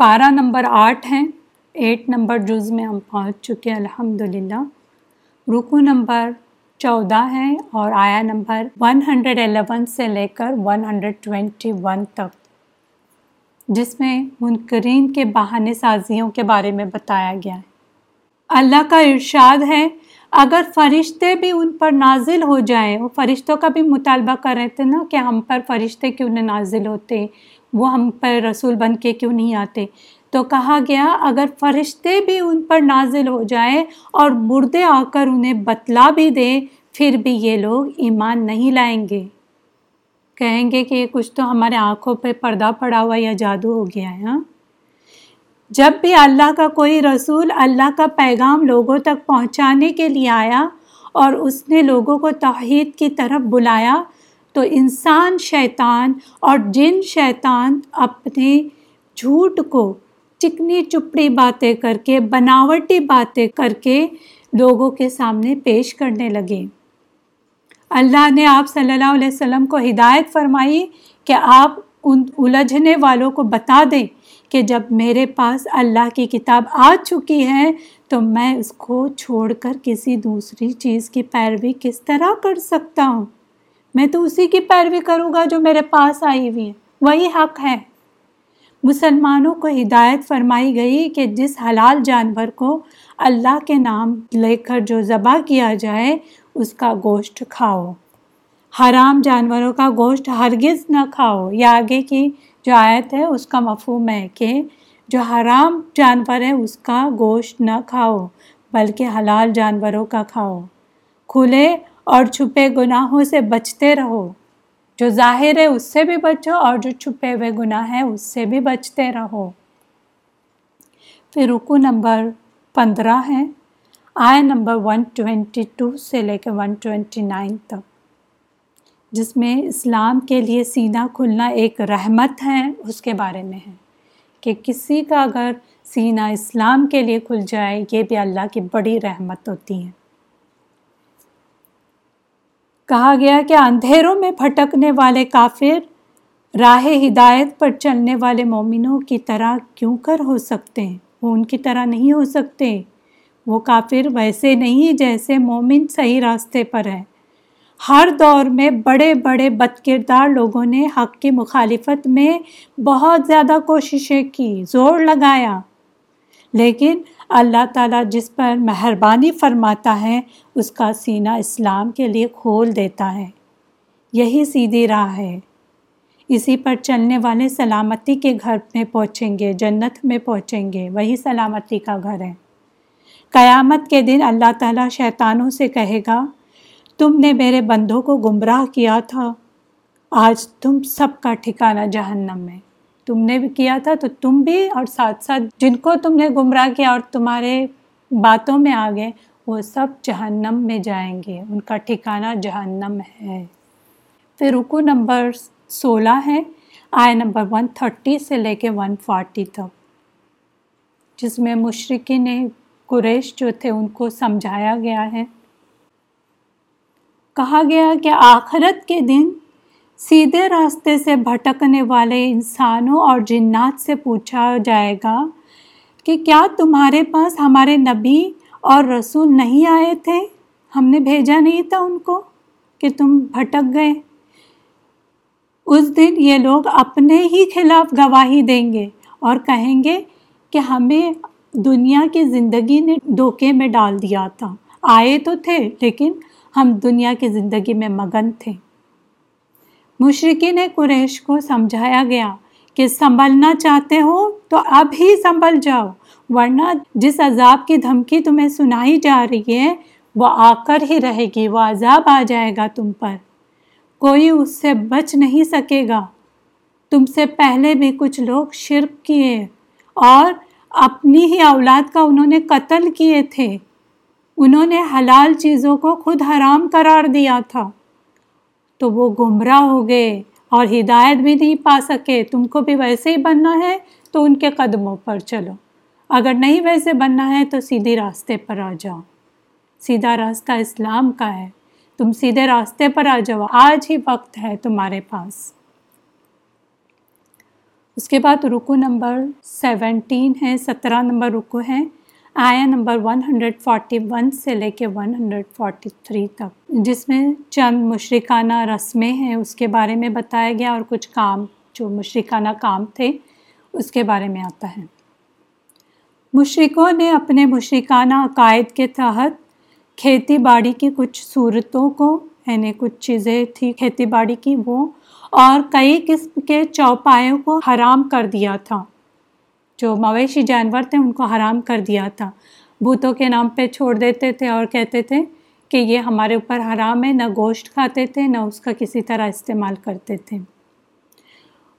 پارہ نمبر آٹھ ہیں۔ ایٹ نمبر جز میں ہم پہنچ چکے ہیں الحمد للہ رکو نمبر چودہ ہے اور آیا نمبر ون ہنڈریڈ الیون سے لے کر ون ہنڈریڈ ٹوینٹی ون تک۔ جس میں منکرین کے بہانے سازیوں کے بارے میں بتایا گیا ہے۔ اللہ کا ارشاد ہے، اگر فرشتے بھی ان پر نازل ہو جائیں وہ فرشتوں کا بھی مطالبہ کر رہے تھے نا کہ ہم پر فرشتے کیوں نہ نازل ہوتے وہ ہم پر رسول بن کے کیوں نہیں آتے؟ تو کہا گیا، اگر فرشتے بھی ان پر نازل ہو جائیں اور مردے آ کر انہیں بتلا بھی دیں پھر بھی یہ لوگ ایمان نہیں لائیں گے۔ کہیں گے کہ یہ کچھ تو ہمارے آنکھوں پہ پردہ پڑا ہوا یا جادو ہو گیا ہے ہاں؟ جب بھی اللہ کا کوئی رسول اللہ کا پیغام لوگوں تک پہنچانے کے لیے آیا اور اس نے لوگوں کو توحید کی طرف بلایا تو انسان شیطان اور جن شیطان اپنے جھوٹ کو چکنی چپڑی باتیں کر کے، بناوٹی باتیں کر کے لوگوں کے سامنے پیش کرنے لگے۔ اللہ نے آپ صلی اللہ علیہ وسلم کو ہدایت فرمائی کہ آپ ان الجھنے والوں کو بتا دیں کہ جب میرے پاس اللہ کی کتاب آ چکی ہے تو میں اس کو چھوڑ کر کسی دوسری چیز کی پیروی کس طرح کر سکتا ہوں۔ میں تو اسی کی پیروی کروں گا جو میرے پاس آئی ہوئی ہے وہی حق ہے مسلمانوں کو ہدایت فرمائی گئی کہ جس حلال جانور کو اللہ کے نام لے کر جو ذبح کیا جائے، اس کا گوشت کھاؤ۔ حرام جانوروں کا گوشت ہرگز نہ کھاؤ۔ یا آگے کی جو آیت ہے، اس کا مفہوم ہے کہ جو حرام جانور ہے، اس کا گوشت نہ کھاؤ، بلکہ حلال جانوروں کا کھاؤ۔ کھلے اور چھپے گناہوں سے بچتے رہو۔ جو ظاہر ہے اس سے بھی بچو اور جو چھپے ہوئے گناہ ہیں اس سے بھی بچتے رہو۔ پھر رکو نمبر پندرہ ہے۔ آئے نمبر ون ٹوینٹی ٹو سے لے کے ون ٹوینٹی نائن تک۔ جس میں اسلام کے لیے سینہ کھلنا ایک رحمت ہے، اس کے بارے میں ہے کہ کسی کا اگر سینہ اسلام کے لیے کھل جائے، یہ بھی اللہ کی بڑی رحمت ہوتی ہے۔ کہا گیا کہ اندھیروں میں پھٹکنے والے کافر راہ ہدایت پر چلنے والے مومنوں کی طرح کیوں کر ہو سکتے ہیں؟ وہ ان کی طرح نہیں ہو سکتے۔ وہ کافر ویسے نہیں جیسے مومن صحیح راستے پر ہے ہر دور میں بڑے بڑے بد کردار لوگوں نے حق کی مخالفت میں بہت زیادہ کوششیں کی، زور لگایا۔ لیکن اللہ تعالیٰ جس پر مہربانی فرماتا ہے، اس کا سینہ اسلام کے لیے کھول دیتا ہے۔ یہی سیدھی راہ ہے۔ اسی پر چلنے والے سلامتی کے گھر میں پہنچیں گے، جنت میں پہنچیں گے۔ وہی سلامتی کا گھر ہے۔ قیامت کے دن اللہ تعالیٰ شیطانوں سے کہے گا، تم نے میرے بندوں کو گمراہ کیا تھا، آج تم سب کا ٹھکانہ جہنم میں تم نے بھی کیا تھا تو تم بھی اور ساتھ ساتھ جن کو تم نے گمراہ کیا اور تمہارے باتوں میں آ گئے، وہ سب جہنم میں جائیں گے۔ ان کا ٹھکانہ جہنم ہے۔ پھر رکو نمبر سولہ ہے آئے نمبر ون تھرٹی سے لے کے ون فورٹی تک۔ جس میں مشرقی نے قریش جو تھے، ان کو سمجھایا گیا ہے۔ کہا گیا کہ آخرت کے دن سیدھے راستے سے بھٹکنے والے انسانوں اور جنات سے پوچھا جائے گا کہ کیا تمہارے پاس ہمارے نبی اور رسول نہیں آئے تھے؟ ہم نے بھیجا نہیں تھا ان کو کہ تم بھٹک گئے۔ اس دن یہ لوگ اپنے ہی خلاف گواہی دیں گے اور کہیں گے کہ ہمیں دنیا کی زندگی نے دھوکے میں ڈال دیا تھا۔ آئے تو تھے لیکن ہم دنیا کی زندگی میں مگن تھے۔ مشرقین قریش کو سمجھایا گیا کہ سنبھلنا چاہتے ہو تو اب ہی سنبھل جاؤ، ورنہ جس عذاب کی دھمکی تمہیں سنائی جا رہی ہے، وہ آ کر ہی رہے گی، وہ عذاب آ جائے گا تم پر۔ کوئی اس سے بچ نہیں سکے گا۔ تم سے پہلے بھی کچھ لوگ شرک کیے اور اپنی ہی اولاد کا انہوں نے قتل کیے تھے۔ انہوں نے حلال چیزوں کو خود حرام قرار دیا تھا۔ تو وہ گمراہ ہو گئے اور ہدایت بھی نہیں پا سکے۔ تم کو بھی ویسے ہی بننا ہے تو ان کے قدموں پر چلو۔ اگر نہیں ویسے بننا ہے تو سیدھی راستے پر آ جاؤ۔ سیدھا راستہ اسلام کا ہے۔ تم سیدھے راستے پر آ جاؤ۔ آج ہی وقت ہے تمہارے پاس۔ اس کے بعد رکو نمبر سیونٹین ہے، سترہ نمبر رکو ہے۔ آیا نمبر 141 سے لے کے 143 تک۔ جس میں چند مشرکانہ رسمیں ہیں، اس کے بارے میں بتایا گیا اور کچھ کام، جو مشرکانہ کام تھے، اس کے بارے میں آتا ہے۔ مشرقوں نے اپنے مشرکانہ عقائد کے تحت کھیتی باڑی کی کچھ صورتوں کو یعنی کچھ چیزیں تھی کھیتی باڑی کی، وہ اور کئی قسم کے چوپایوں کو حرام کر دیا تھا۔ جو مویشی جانور تھے، ان کو حرام کر دیا تھا۔ بھوتوں کے نام پہ چھوڑ دیتے تھے اور کہتے تھے کہ یہ ہمارے اوپر حرام ہے، نہ گوشت کھاتے تھے، نہ اس کا کسی طرح استعمال کرتے تھے۔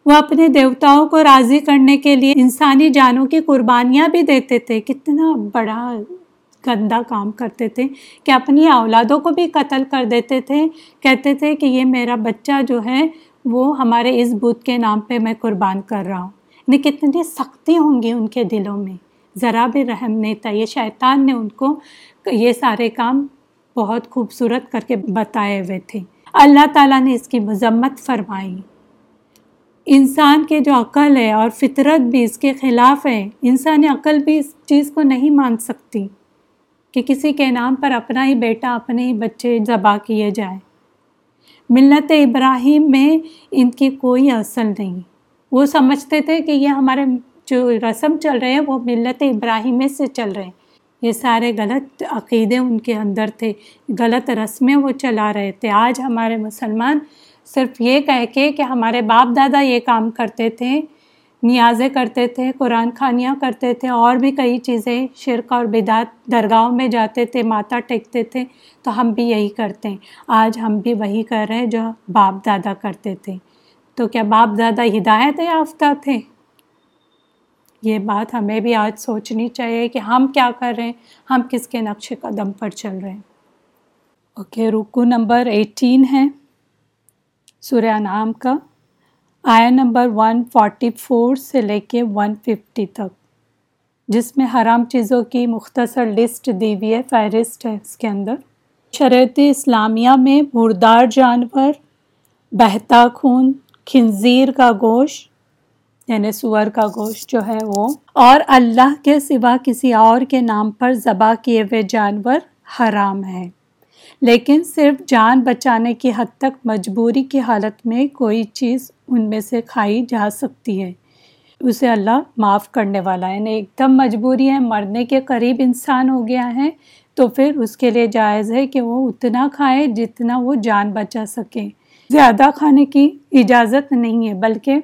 وہ اپنے دیوتاؤں کو راضی کرنے کے لیے انسانی جانوں کی قربانیاں بھی دیتے تھے۔ کتنا بڑا گندا کام کرتے تھے کہ اپنی اولادوں کو بھی قتل کر دیتے تھے۔ کہتے تھے کہ یہ میرا بچہ جو ہے، وہ ہمارے اس بدھ کے نام پہ میں قربان کر رہا ہوں۔ یعنی کتنی سختی ہوں گی ان کے دلوں میں۔ ذرا بھی رحم نہیں تھا۔ یہ شیطان نے ان کو یہ سارے کام بہت خوبصورت کر کے بتائے ہوئے تھے۔ اللہ تعالیٰ نے اس کی مذمت فرمائی۔ انسان کے جو عقل ہے اور فطرت بھی اس کے خلاف ہے۔ انسانی عقل بھی اس چیز کو نہیں مان سکتی کہ کسی کے نام پر اپنا ہی بیٹا، اپنے ہی بچے ذبح کیے جائیں۔ ملت ابراہیم میں ان کی کوئی اصل نہیں۔ وہ سمجھتے تھے کہ یہ ہمارے جو رسم چل رہے ہیں، وہ ملت ابراہیم سے چل رہے ہیں۔ یہ سارے غلط عقیدے ان کے اندر تھے، غلط رسمیں وہ چلا رہے تھے۔ آج ہمارے مسلمان صرف یہ کہہ کے کہ ہمارے باپ دادا یہ کام کرتے تھے، نیازیں کرتے تھے، قرآن خانیاں کرتے تھے، اور بھی کئی چیزیں شرک اور بدعت درگاہوں میں جاتے تھے ماتا ٹیکتے تھے، تو ہم بھی یہی کرتے ہیں۔ آج ہم بھی وہی کر رہے ہیں جو باپ دادا کرتے تھے۔ تو کیا باپ دادا ہدایت یافتہ تھے؟ یہ بات ہمیں بھی آج سوچنی چاہیے کہ ہم کیا کر رہے ہیں، ہم کس کے نقش قدم پر چل رہے ہیں۔ اوکے، رکو نمبر ایٹین ہے، سورہ نام کا آیا نمبر ون فورٹی فور سے لے کے ون ففٹی تک، جس میں حرام چیزوں کی مختصر لسٹ دی ہوئی ہے، فہرست ہے اس کے اندر۔ شریعت اسلامیہ میں مردار جانور، بہتا خون کھنزیر کا گوشت یعنی سور کا گوشت جو ہے وہ، اور اللہ کے سوا کسی اور کے نام پر ذبح کیے ہوئے جانور حرام ہے لیکن صرف جان بچانے کی حد تک مجبوری کی حالت میں کوئی چیز ان میں سے کھائی جا سکتی ہے۔ اسے اللہ معاف کرنے والا ہے۔ یعنی ایک دم مجبوری ہے، مرنے کے قریب انسان ہو گیا ہے، تو پھر اس کے لیے جائز ہے کہ وہ اتنا کھائے جتنا وہ جان بچا سکے۔ زیادہ کھانے کی اجازت نہیں ہے، بلکہ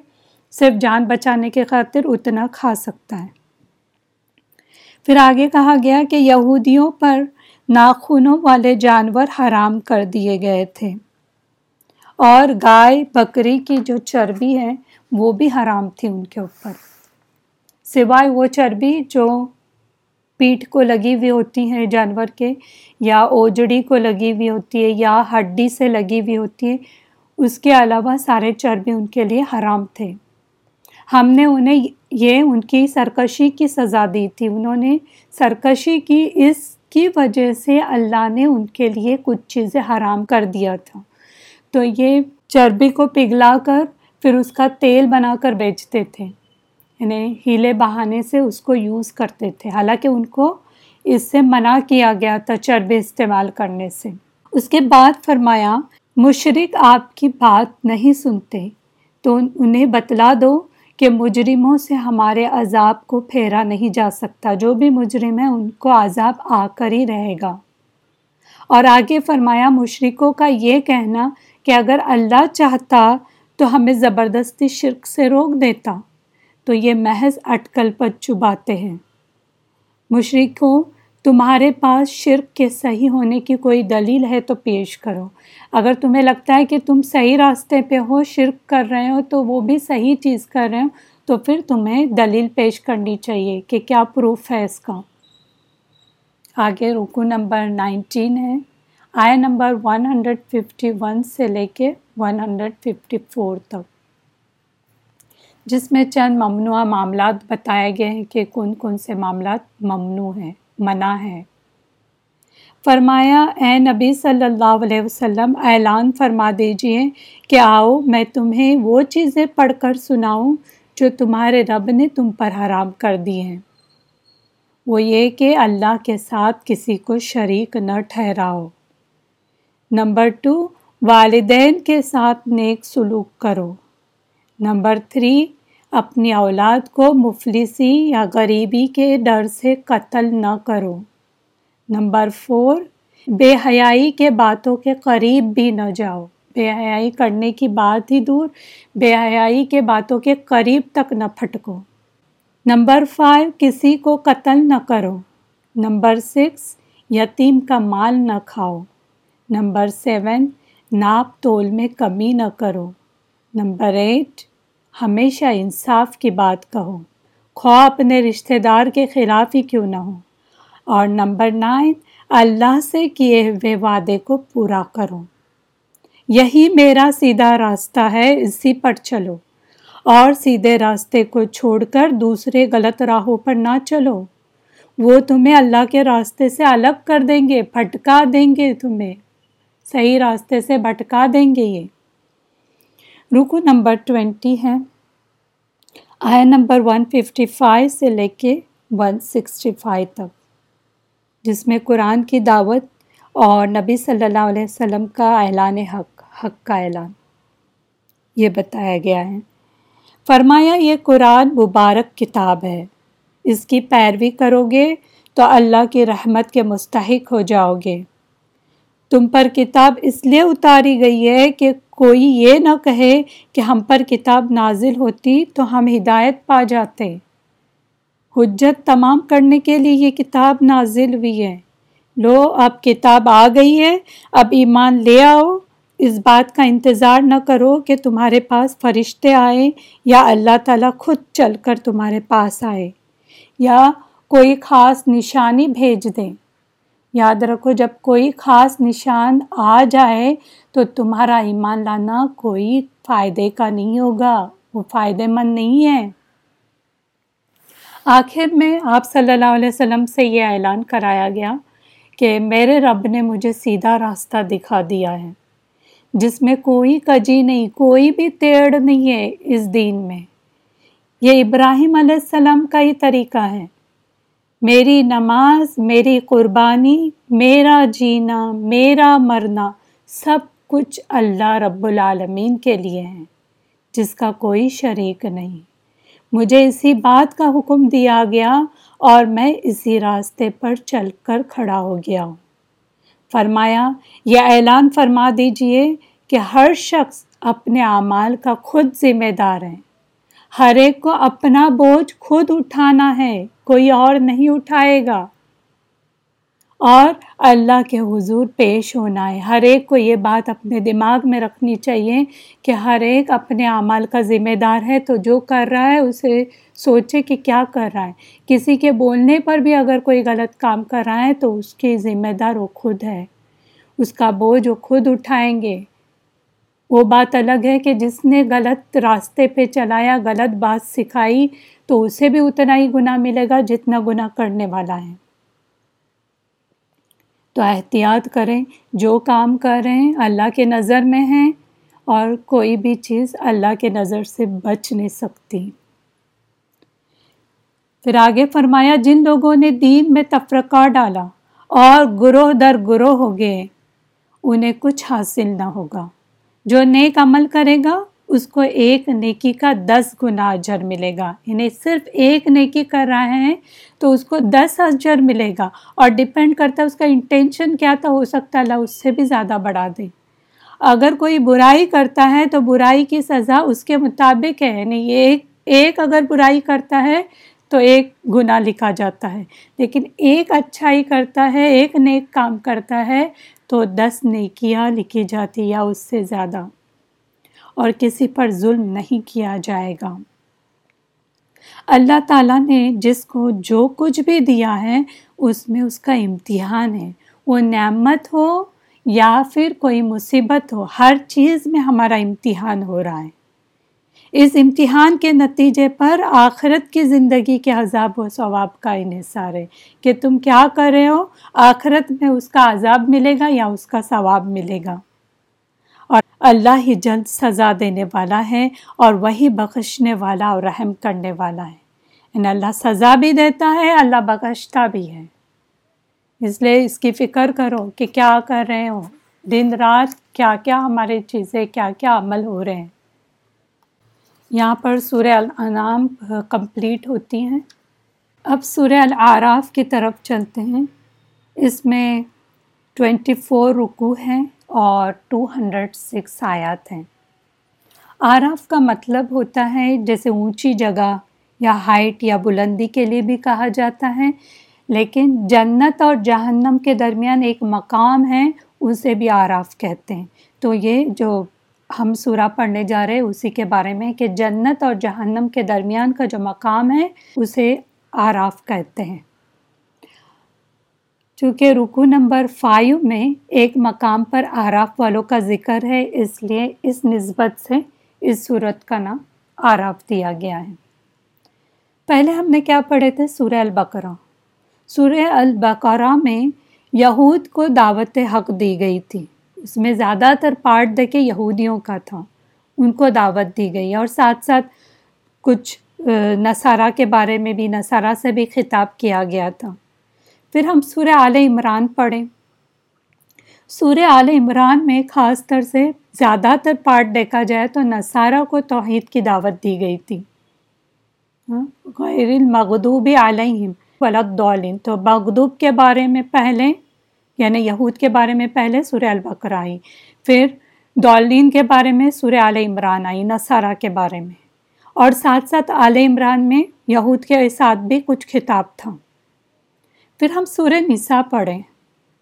صرف جان بچانے کے خاطر اتنا کھا سکتا ہے۔ پھر آگے کہا گیا کہ یہودیوں پر ناخنوں والے جانور حرام کر دیے گئے تھے۔ اور گائے، بکری کی جو چربی ہے، وہ بھی حرام تھی ان کے اوپر۔ سوائے وہ چربی جو پیٹھ کو لگی ہوئی ہوتی ہے جانور کے، یا اوجڑی کو لگی ہوئی ہوتی ہے، یا ہڈی سے لگی ہوئی ہوتی ہے اس کے علاوہ سارے چربی ان کے لیے حرام تھے۔ ہم نے انہیں یہ ان کی سرکشی کی سزا دی تھی۔ انہوں نے سرکشی کی، اس کی وجہ سے اللہ نے ان کے لیے کچھ چیزیں حرام کر دیا تھا۔ تو یہ چربی کو پگھلا کر پھر اس کا تیل بنا کر بیچتے تھے۔ یعنی ہیلے بہانے سے اس کو یوز کرتے تھے۔ حالانکہ ان کو اس سے منع کیا گیا تھا چربی استعمال کرنے سے۔ اس کے بعد فرمایا مشرق آپ کی بات نہیں سنتے، تو انہیں بتلا دو کہ مجرموں سے ہمارے عذاب کو پھیرا نہیں جا سکتا، جو بھی مجرم ہے ان کو عذاب آ کر ہی رہے گا۔ اور آگے فرمایا مشرقوں کا یہ کہنا کہ اگر اللہ چاہتا تو ہمیں زبردستی شرک سے روک دیتا، تو یہ محض اٹکل پت چباتے ہیں۔ مشرقوں تمہارے پاس شرک کے صحیح ہونے کی کوئی دلیل ہے تو پیش کرو۔ اگر تمہیں لگتا ہے کہ تم صحیح راستے پہ ہو، شرک کر رہے ہو، تو وہ بھی صحیح چیز کر رہے ہو، تو پھر تمہیں دلیل پیش کرنی چاہیے کہ کیا پروف ہے اس کا۔ آگے رکو نمبر نائنٹین ہے۔ آیا number one hundred fifty one سے لے کے ون ہنڈریڈ ففٹی فور تک۔ جس میں چند ممنوع معاملات بتائے گئے ہیں کہ کون کون سے معاملات ممنوع ہیں۔ منع ہے۔ فرمایا، اے نبی صلی اللہ علیہ وسلم، اعلان فرما دیجیے کہ آؤ، میں تمہیں وہ چیزیں پڑھ کر سناؤں جو تمہارے رب نے تم پر حرام کر دی ہیں۔ وہ یہ کہ اللہ کے ساتھ کسی کو شریک نہ ٹھہراؤ۔ نمبر ٹو والدین کے ساتھ نیک سلوک کرو۔ نمبر تھری اپنی اولاد کو مفلسی یا غریبی کے ڈر سے قتل نہ کرو۔ نمبر فور، بے حیائی کے باتوں کے قریب بھی نہ جاؤ۔ بے حیائی کرنے کی بات ہی دور، بے حیائی کے باتوں کے قریب تک نہ پھٹکو۔ نمبر فائیو، کسی کو قتل نہ کرو۔ نمبر سکس، یتیم کا مال نہ کھاؤ۔ نمبر سیون، ناپ تول میں کمی نہ کرو۔ نمبر ایٹ ہمیشہ انصاف کی بات کہو۔ خواہ اپنے رشتہ دار کے خلاف ہی کیوں نہ ہو۔ اور نمبر نائن، اللہ سے کیے ہوئے وعدے کو پورا کرو۔ یہی میرا سیدھا راستہ ہے، اسی پر چلو۔ اور سیدھے راستے کو چھوڑ کر دوسرے غلط راہوں پر نہ چلو۔ وہ تمہیں اللہ کے راستے سے الگ کر دیں گے پھٹکا دیں گے تمہیں۔ صحیح راستے سے بھٹکا دیں گے یہ۔ رکو نمبر ٹوینٹی ہے۔ آیا نمبر ون ففٹی فائیو سے لے کے ون سکسٹی فائیو تک۔ جس میں قرآن کی دعوت اور نبی صلی اللہ علیہ وسلم کا اعلان حق حق کا اعلان۔ یہ بتایا گیا ہے۔ فرمایا، یہ قرآن مبارک کتاب ہے۔ اس کی پیروی کرو گے تو اللہ کی رحمت کے مستحق ہو جاؤ گے۔ تم پر کتاب اس لیے اتاری گئی ہے کہ کوئی یہ نہ کہے کہ ہم پر کتاب نازل ہوتی تو ہم ہدایت پا جاتے۔ حجت تمام کرنے کے لیے یہ کتاب نازل ہوئی ہے۔ لو، اب کتاب آ گئی ہے، اب ایمان لے آؤ۔ اس بات کا انتظار نہ کرو کہ تمہارے پاس فرشتے آئے یا اللہ تعالیٰ خود چل کر تمہارے پاس آئے۔ یا کوئی خاص نشانی بھیج دیں۔ یاد رکھو، جب کوئی خاص نشان آ جائے تو تمہارا ایمان لانا کوئی فائدے کا نہیں ہوگا، وہ فائدے مند نہیں ہے۔ آخر میں آپ صلی اللہ علیہ وسلم سے یہ اعلان کرایا گیا کہ میرے رب نے مجھے سیدھا راستہ دکھا دیا ہے، جس میں کوئی کجی نہیں، کوئی بھی تیڑ نہیں ہے اس دین میں۔ یہ ابراہیم علیہ السلام کا ہی طریقہ ہے۔ میری نماز، میری قربانی، میرا جینا، میرا مرنا سب کچھ اللہ رب العالمین کے لیے ہیں، جس کا کوئی شریک نہیں۔ مجھے اسی بات کا حکم دیا گیا اور میں اسی راستے پر چل کر کھڑا ہو گیا ہوں۔ فرمایا، یہ اعلان فرما دیجیے کہ ہر شخص اپنے اعمال کا خود ذمہ دار ہے۔ ہر ایک کو اپنا بوجھ خود اٹھانا ہے۔ کوئی اور نہیں اٹھائے گا۔ اور اللہ کے حضور پیش ہونا ہے۔ ہر ایک کو یہ بات اپنے دماغ میں رکھنی چاہیے کہ ہر ایک اپنے اعمال کا ذمہ دار ہے تو جو کر رہا ہے اسے سوچے کہ کیا کر رہا ہے۔ کسی کے بولنے پر بھی اگر کوئی غلط کام کر رہا ہے تو اس کی ذمہ دار وہ خود ہے۔ اس کا بوجھ وہ خود اٹھائیں گے۔ وہ بات الگ ہے کہ جس نے غلط راستے پہ چلایا، غلط بات سکھائی تو اسے بھی اتنا ہی گناہ ملے گا جتنا گناہ کرنے والا ہے۔ تو احتیاط کریں، جو کام کر رہے ہیں اللہ کے نظر میں ہیں اور کوئی بھی چیز اللہ کے نظر سے بچ نہیں سکتی۔ پھر آگے فرمایا، جن لوگوں نے دین میں تفرقہ ڈالا اور گروہ در گروہ ہو گئے، انہیں کچھ حاصل نہ ہوگا۔ جو نیک عمل کرے گا اس کو ایک نیکی کا دس گنا اجر ملے گا۔ انہیں صرف ایک نیکی کر رہا ہے تو اس کو دس اجر ملے گا۔ اور ڈپینڈ کرتا ہے اس کا انٹینشن کیا تھا، ہو سکتا ہے اللہ اس سے بھی زیادہ بڑھا دے۔ اگر کوئی برائی کرتا ہے تو برائی کی سزا اس کے مطابق ہے۔ یعنی ایک ایک اگر برائی کرتا ہے تو ایک گناہ لکھا جاتا ہے۔ لیکن ایک اچھائی کرتا ہے، ایک نیک کام کرتا ہے تو دس نیکیاں لکھی جاتی یا اس سے زیادہ۔ اور کسی پر ظلم نہیں کیا جائے گا۔ اللہ تعالیٰ نے جس کو جو کچھ بھی دیا ہے، اس میں اس کا امتحان ہے۔ وہ نعمت ہو یا پھر کوئی مصیبت ہو، ہر چیز میں ہمارا امتحان ہو رہا ہے۔ اس امتحان کے نتیجے پر آخرت کی زندگی کے عذاب و ثواب کا انحصار ہے کہ تم کیا کر رہے ہو؟ آخرت میں اس کا عذاب ملے گا یا اس کا ثواب ملے گا؟ اللہ ہی جلد سزا دینے والا ہے اور وہی بخشنے والا اور رحم کرنے والا ہے۔ یعنی اللہ سزا بھی دیتا ہے، اللہ بخشتا بھی ہے۔ اس لیے اس کی فکر کرو کہ کیا کر رہے ہو۔ دن رات کیا کیا ہمارے چیزیں، کیا کیا عمل ہو رہے ہیں۔ یہاں پر سورہ الانام کمپلیٹ ہوتی ہیں۔ اب سورہ العراف کی طرف چلتے ہیں۔ اس میں ٹوینٹی فور رکو ہیں۔ اور ٹو ہنڈریڈ سکس آیات ہیں۔ آراف کا مطلب ہوتا ہے جیسے اونچی جگہ یا ہائٹ یا بلندی کے لیے بھی کہا جاتا ہے، لیکن جنت اور جہنم کے درمیان ایک مقام ہے، اسے بھی آراف کہتے ہیں۔ تو یہ جو ہم سورہ پڑھنے جا رہے اسی کے بارے میں کہ جنت اور جہنم کے درمیان کا جو مقام ہے، اسے آراف کہتے ہیں۔ چونکہ رکو نمبر فائیو میں ایک مقام پر آراف والوں کا ذکر ہے، اس لیے اس نسبت سے اس صورت کا نام آراف دیا گیا ہے۔ پہلے ہم نے کیا پڑھے تھے؟ سورہ البقرہ۔ سورہ البقرہ میں یہود کو دعوت حق دی گئی تھی۔ اس میں زیادہ تر پارٹ دیکھے یہودیوں کا تھا۔ ان کو دعوت دی گئی۔ اور ساتھ ساتھ کچھ نصارہ کے بارے میں بھی، نصارہ سے بھی خطاب کیا گیا تھا۔ پھر ہم سورہ عال عمران پڑھیں۔ سورہ عال عمران میں خاص طر سے زیادہ تر پارٹ دیکھا جائے تو نصارہ کو توحید کی دعوت دی گئی تھی۔ ہاں، غیر المغدوب علیہم ولدولین تو مغدوب کے بارے میں پہلے یعنی یہود کے بارے میں پہلے سورہ البقر آئی۔ پھر دولین کے بارے میں سورہ عال عمران آئی، نصارہ کے بارے میں۔ اور ساتھ ساتھ عال عمران میں یہود کے ساتھ بھی کچھ خطاب تھا۔ پھر ہم سورہ نساء پڑھیں۔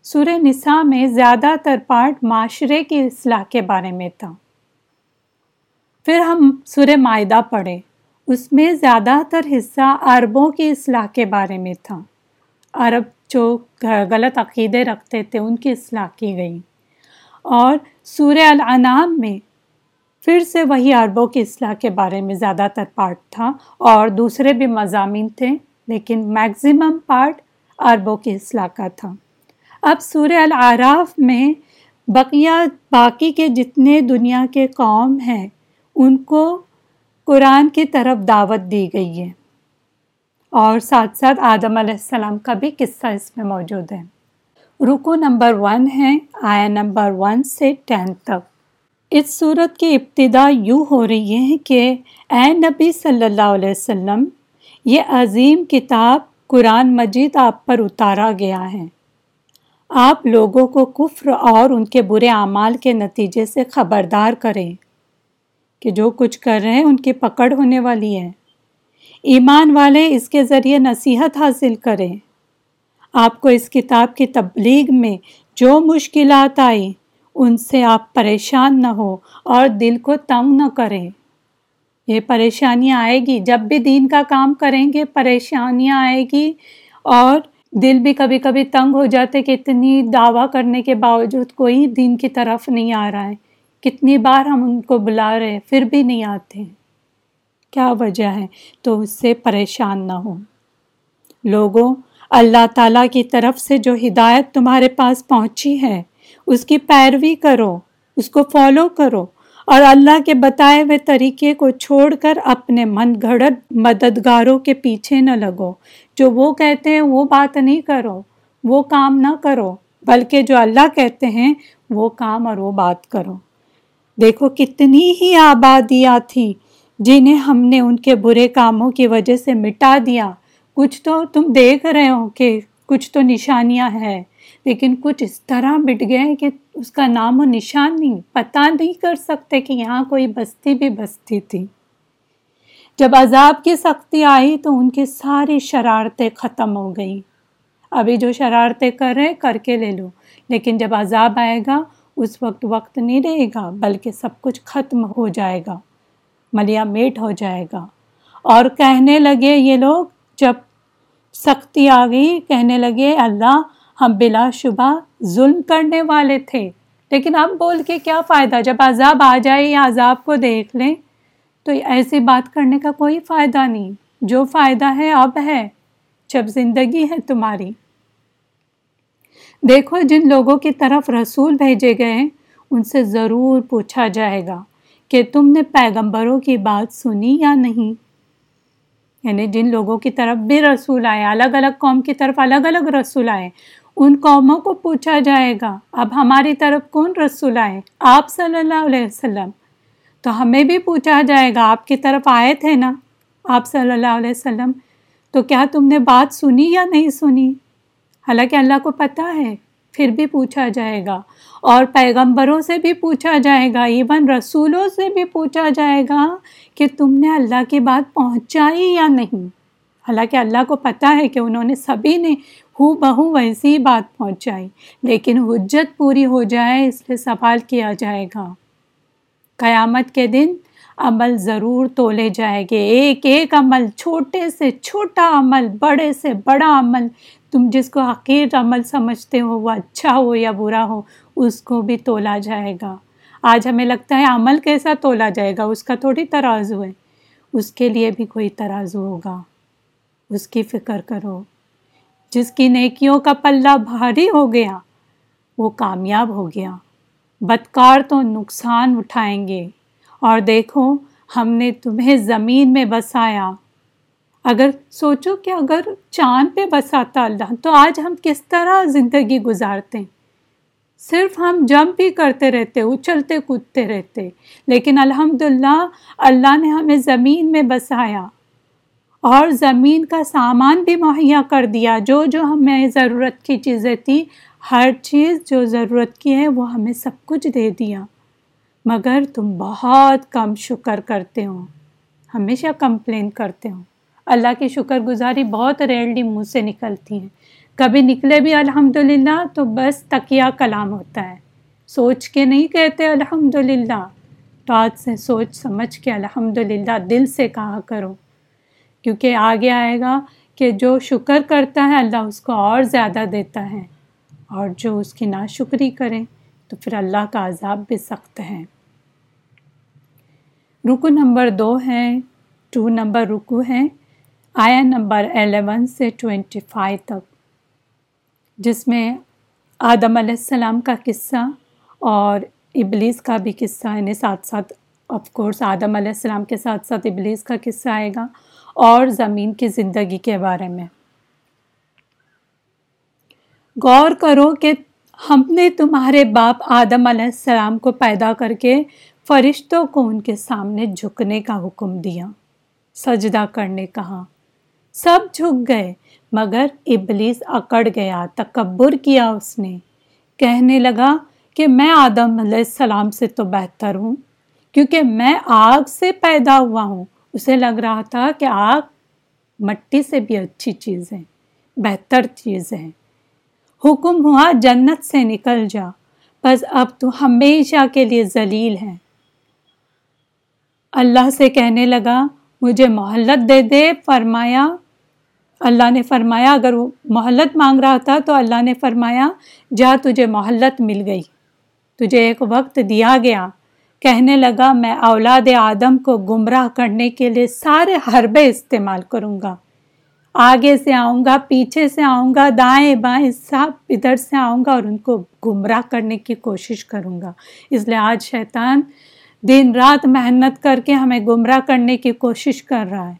سورہ نساء میں زیادہ تر پارٹ معاشرے کی اصلاح کے بارے میں تھا۔ پھر ہم سورہ معدہ پڑھیں۔ اس میں زیادہ تر حصہ عربوں کی اصلاح کے بارے میں تھا۔ عرب جو غلط عقیدے رکھتے تھے، ان کی اصلاح کی گئی۔ اور سورہ الانام میں پھر سے وہی عربوں کی اصلاح کے بارے میں زیادہ تر پارٹ تھا۔ اور دوسرے بھی مضامین تھے، لیکن میگزیمم پارٹ عربوں کی اصلاح کا تھا۔ اب سورہ العراف میں بقیہ باقی کے جتنے دنیا کے قوم ہیں، ان کو قرآن کی طرف دعوت دی گئی ہے۔ اور ساتھ ساتھ آدم علیہ السلام کا بھی قصہ اس میں موجود ہے۔ رکو نمبر ون ہے آیا نمبر ون سے ٹین تک۔ اس صورت کی ابتدا یوں ہو رہی ہے کہ اے نبی صلی اللہ علیہ وسلم، یہ عظیم کتاب قرآن مجید آپ پر اتارا گیا ہے۔ آپ لوگوں کو کفر اور ان کے برے اعمال کے نتیجے سے خبردار کریں کہ جو کچھ کر رہے ہیں ان کی پکڑ ہونے والی ہے۔ ایمان والے اس کے ذریعے نصیحت حاصل کریں۔ آپ کو اس کتاب کی تبلیغ میں جو مشکلات آئی ان سے آپ پریشان نہ ہو اور دل کو تنگ نہ کریں۔ یہ پریشانیاں آئے گی۔ جب بھی دین کا کام کریں گے پریشانیاں آئے گی اور دل بھی کبھی کبھی تنگ ہو جاتے کہ اتنی دعویٰ کرنے کے باوجود کوئی دین کی طرف نہیں آ رہا ہے۔ کتنی بار ہم ان کو بلا رہے پھر بھی نہیں آتے کیا وجہ ہے؟ تو اس سے پریشان نہ ہو لوگوں، اللہ تعالیٰ کی طرف سے جو ہدایت تمہارے پاس پہنچی ہے، اس کی پیروی کرو، اس کو فالو کرو۔ اور اللہ کے بتائے ہوئے طریقے کو چھوڑ کر اپنے من گھڑت مددگاروں کے پیچھے نہ لگو۔ جو وہ کہتے ہیں، وہ بات نہیں کرو، وہ کام نہ کرو، بلکہ جو اللہ کہتے ہیں، وہ کام اور وہ بات کرو۔ دیکھو کتنی ہی آبادیاں تھیں جنہیں ہم نے ان کے برے کاموں کی وجہ سے مٹا دیا۔ کچھ تو تم دیکھ رہے ہو کہ کچھ تو نشانیاں ہیں۔ لیکن کچھ اس طرح بٹ گئے کہ اس کا نام و نشان نہیں، پتہ نہیں کر سکتے کہ یہاں کوئی بستی بھی بستی تھی۔ جب عذاب کی سختی آئی تو ان کی ساری شرارتیں ختم ہو گئیں۔ ابھی جو شرارتیں کر رہے کر کے لے لو۔ لیکن جب عذاب آئے گا، اس وقت وقت نہیں رہے گا، بلکہ سب کچھ ختم ہو جائے گا۔ ملیا میٹ ہو جائے گا۔ اور کہنے لگے یہ لوگ، جب سختی آ گئی، کہنے لگے، اللہ ہم بلا شبہ ظلم کرنے والے تھے۔ لیکن اب بول کے کیا فائدہ؟ جب عذاب آ جائے یا عذاب کو دیکھ لیں، تو ایسی بات کرنے کا کوئی فائدہ نہیں۔ جو فائدہ ہے، اب ہے۔ جب زندگی ہے تمہاری۔ دیکھو، جن لوگوں کی طرف رسول بھیجے گئے ان سے ضرور پوچھا جائے گا کہ تم نے پیغمبروں کی بات سنی یا نہیں۔ یعنی جن لوگوں کی طرف بھی رسول آئے، الگ الگ قوم کی طرف الگ الگ رسول آئے ان قوموں کو پوچھا جائے گا، اب ہماری طرف کون رسول آئے؟ آپ صلی اللہ علیہ وسلم۔ تو ہمیں بھی پوچھا جائے گا، آپ کی طرف آئے تھے نا؟ آپ صلی اللہ علیہ وسلم، تو کیا تم نے بات سنی یا نہیں سنی؟ حالانکہ اللہ کو پتہ ہے، پھر بھی پوچھا جائے گا۔ اور پیغمبروں سے بھی پوچھا جائے گا ایون رسولوں سے بھی پوچھا جائے گا کہ تم نے اللہ کی بات پہنچائی یا نہیں۔ حالانکہ اللہ کو پتہ ہے کہ انہوں نے سبھی نے ہو بہو ویسی ہی بات پہنچائی لیکن حجت پوری ہو جائے، اس لیے سوال کیا جائے گا۔ قیامت کے دن عمل ضرور تولے جائے گے۔ ایک ایک عمل، چھوٹے سے چھوٹا عمل، بڑے سے بڑا عمل۔ تم جس کو حقیر عمل سمجھتے ہو، وہ اچھا ہو یا برا ہو، اس کو بھی تولا جائے گا۔ آج ہمیں لگتا ہے عمل کیسا تولا جائے گا، اس کا تھوڑی ترازو ہے۔ اس کے لیے بھی کوئی ترازو ہوگا۔ اس کی فکر کرو۔ جس کی نیکیوں کا پلہ بھاری ہو گیا، وہ کامیاب ہو گیا۔ بدکار تو نقصان اٹھائیں گے۔ اور دیکھو، ہم نے تمہیں زمین میں بسایا۔ اگر سوچو کہ اگر چاند پہ بساتا اللہ، تو آج ہم کس طرح زندگی گزارتے؟ صرف ہم جمپ ہی کرتے رہتے، اچھلتے کودتے رہتے۔ لیکن الحمد للہ اللہ نے ہمیں زمین میں بسایا۔ اور زمین کا سامان بھی مہیا کر دیا۔ جو جو ہمیں ضرورت کی چیزیں تھیں، ہر چیز جو ضرورت کی ہے، وہ ہمیں سب کچھ دے دیا۔ مگر تم بہت کم شکر کرتے ہو۔ ہمیشہ کمپلین کرتے ہو۔ اللہ کی شکر گزاری بہت ریئرلی منہ سے نکلتی ہیں کبھی نکلے بھی الحمد للہ تو بس تکیہ کلام ہوتا ہے۔ سوچ کے نہیں کہتے الحمد للہ تو آج سے سوچ سمجھ کے الحمد للہ دل سے کہا کرو۔ کیونکہ آگے آئے گا کہ جو شکر کرتا ہے، اللہ اس کو اور زیادہ دیتا ہے۔ اور جو اس کی ناشکری کریں تو پھر اللہ کا عذاب بھی سخت ہے۔ رکو نمبر دو ہے ٹو نمبر رکو ہے آیا نمبر الیون سے ٹوینٹی فائیو تک، جس میں آدم علیہ السلام کا قصہ اور ابلیس کا بھی قصہ یعنی ساتھ ساتھ آف کورس آدم علیہ السلام کے ساتھ ساتھ ابلیس کا قصہ آئے گا۔ اور زمین کی زندگی کے بارے میں۔ غور کرو کہ ہم نے تمہارے باپ آدم علیہ السلام کو پیدا کر کے فرشتوں کو ان کے سامنے جھکنے کا حکم دیا، سجدہ کرنے کہا۔ سب جھک گئے، مگر ابلیس اکڑ گیا، تکبر کیا اس نے۔ کہنے لگا کہ میں آدم علیہ السلام سے تو بہتر ہوں، کیونکہ میں آگ سے پیدا ہوا ہوں۔ اسے لگ رہا تھا کہ آگ مٹی سے بھی اچھی چیز ہے بہتر چیز ہے حکم ہوا جنت سے نکل جا، بس اب تو ہمیشہ کے لیے ذلیل ہے اللہ سے کہنے لگا، مجھے محلت دے دے، فرمایا۔ اللہ نے فرمایا، اگر وہ محلت مانگ رہا تھا تو اللہ نے فرمایا، جا تجھے محلت مل گئی۔ تجھے ایک وقت دیا گیا۔ کہنے لگا، میں اولاد آدم کو گمراہ کرنے کے لیے سارے حربے استعمال کروں گا۔ آگے سے آؤں گا، پیچھے سے آؤں گا، دائیں بائیں سب ادھر سے آؤں گا اور ان کو گمراہ کرنے کی کوشش کروں گا۔ اس لیے آج شیطان دن رات محنت کر کے ہمیں گمراہ کرنے کی کوشش کر رہا ہے۔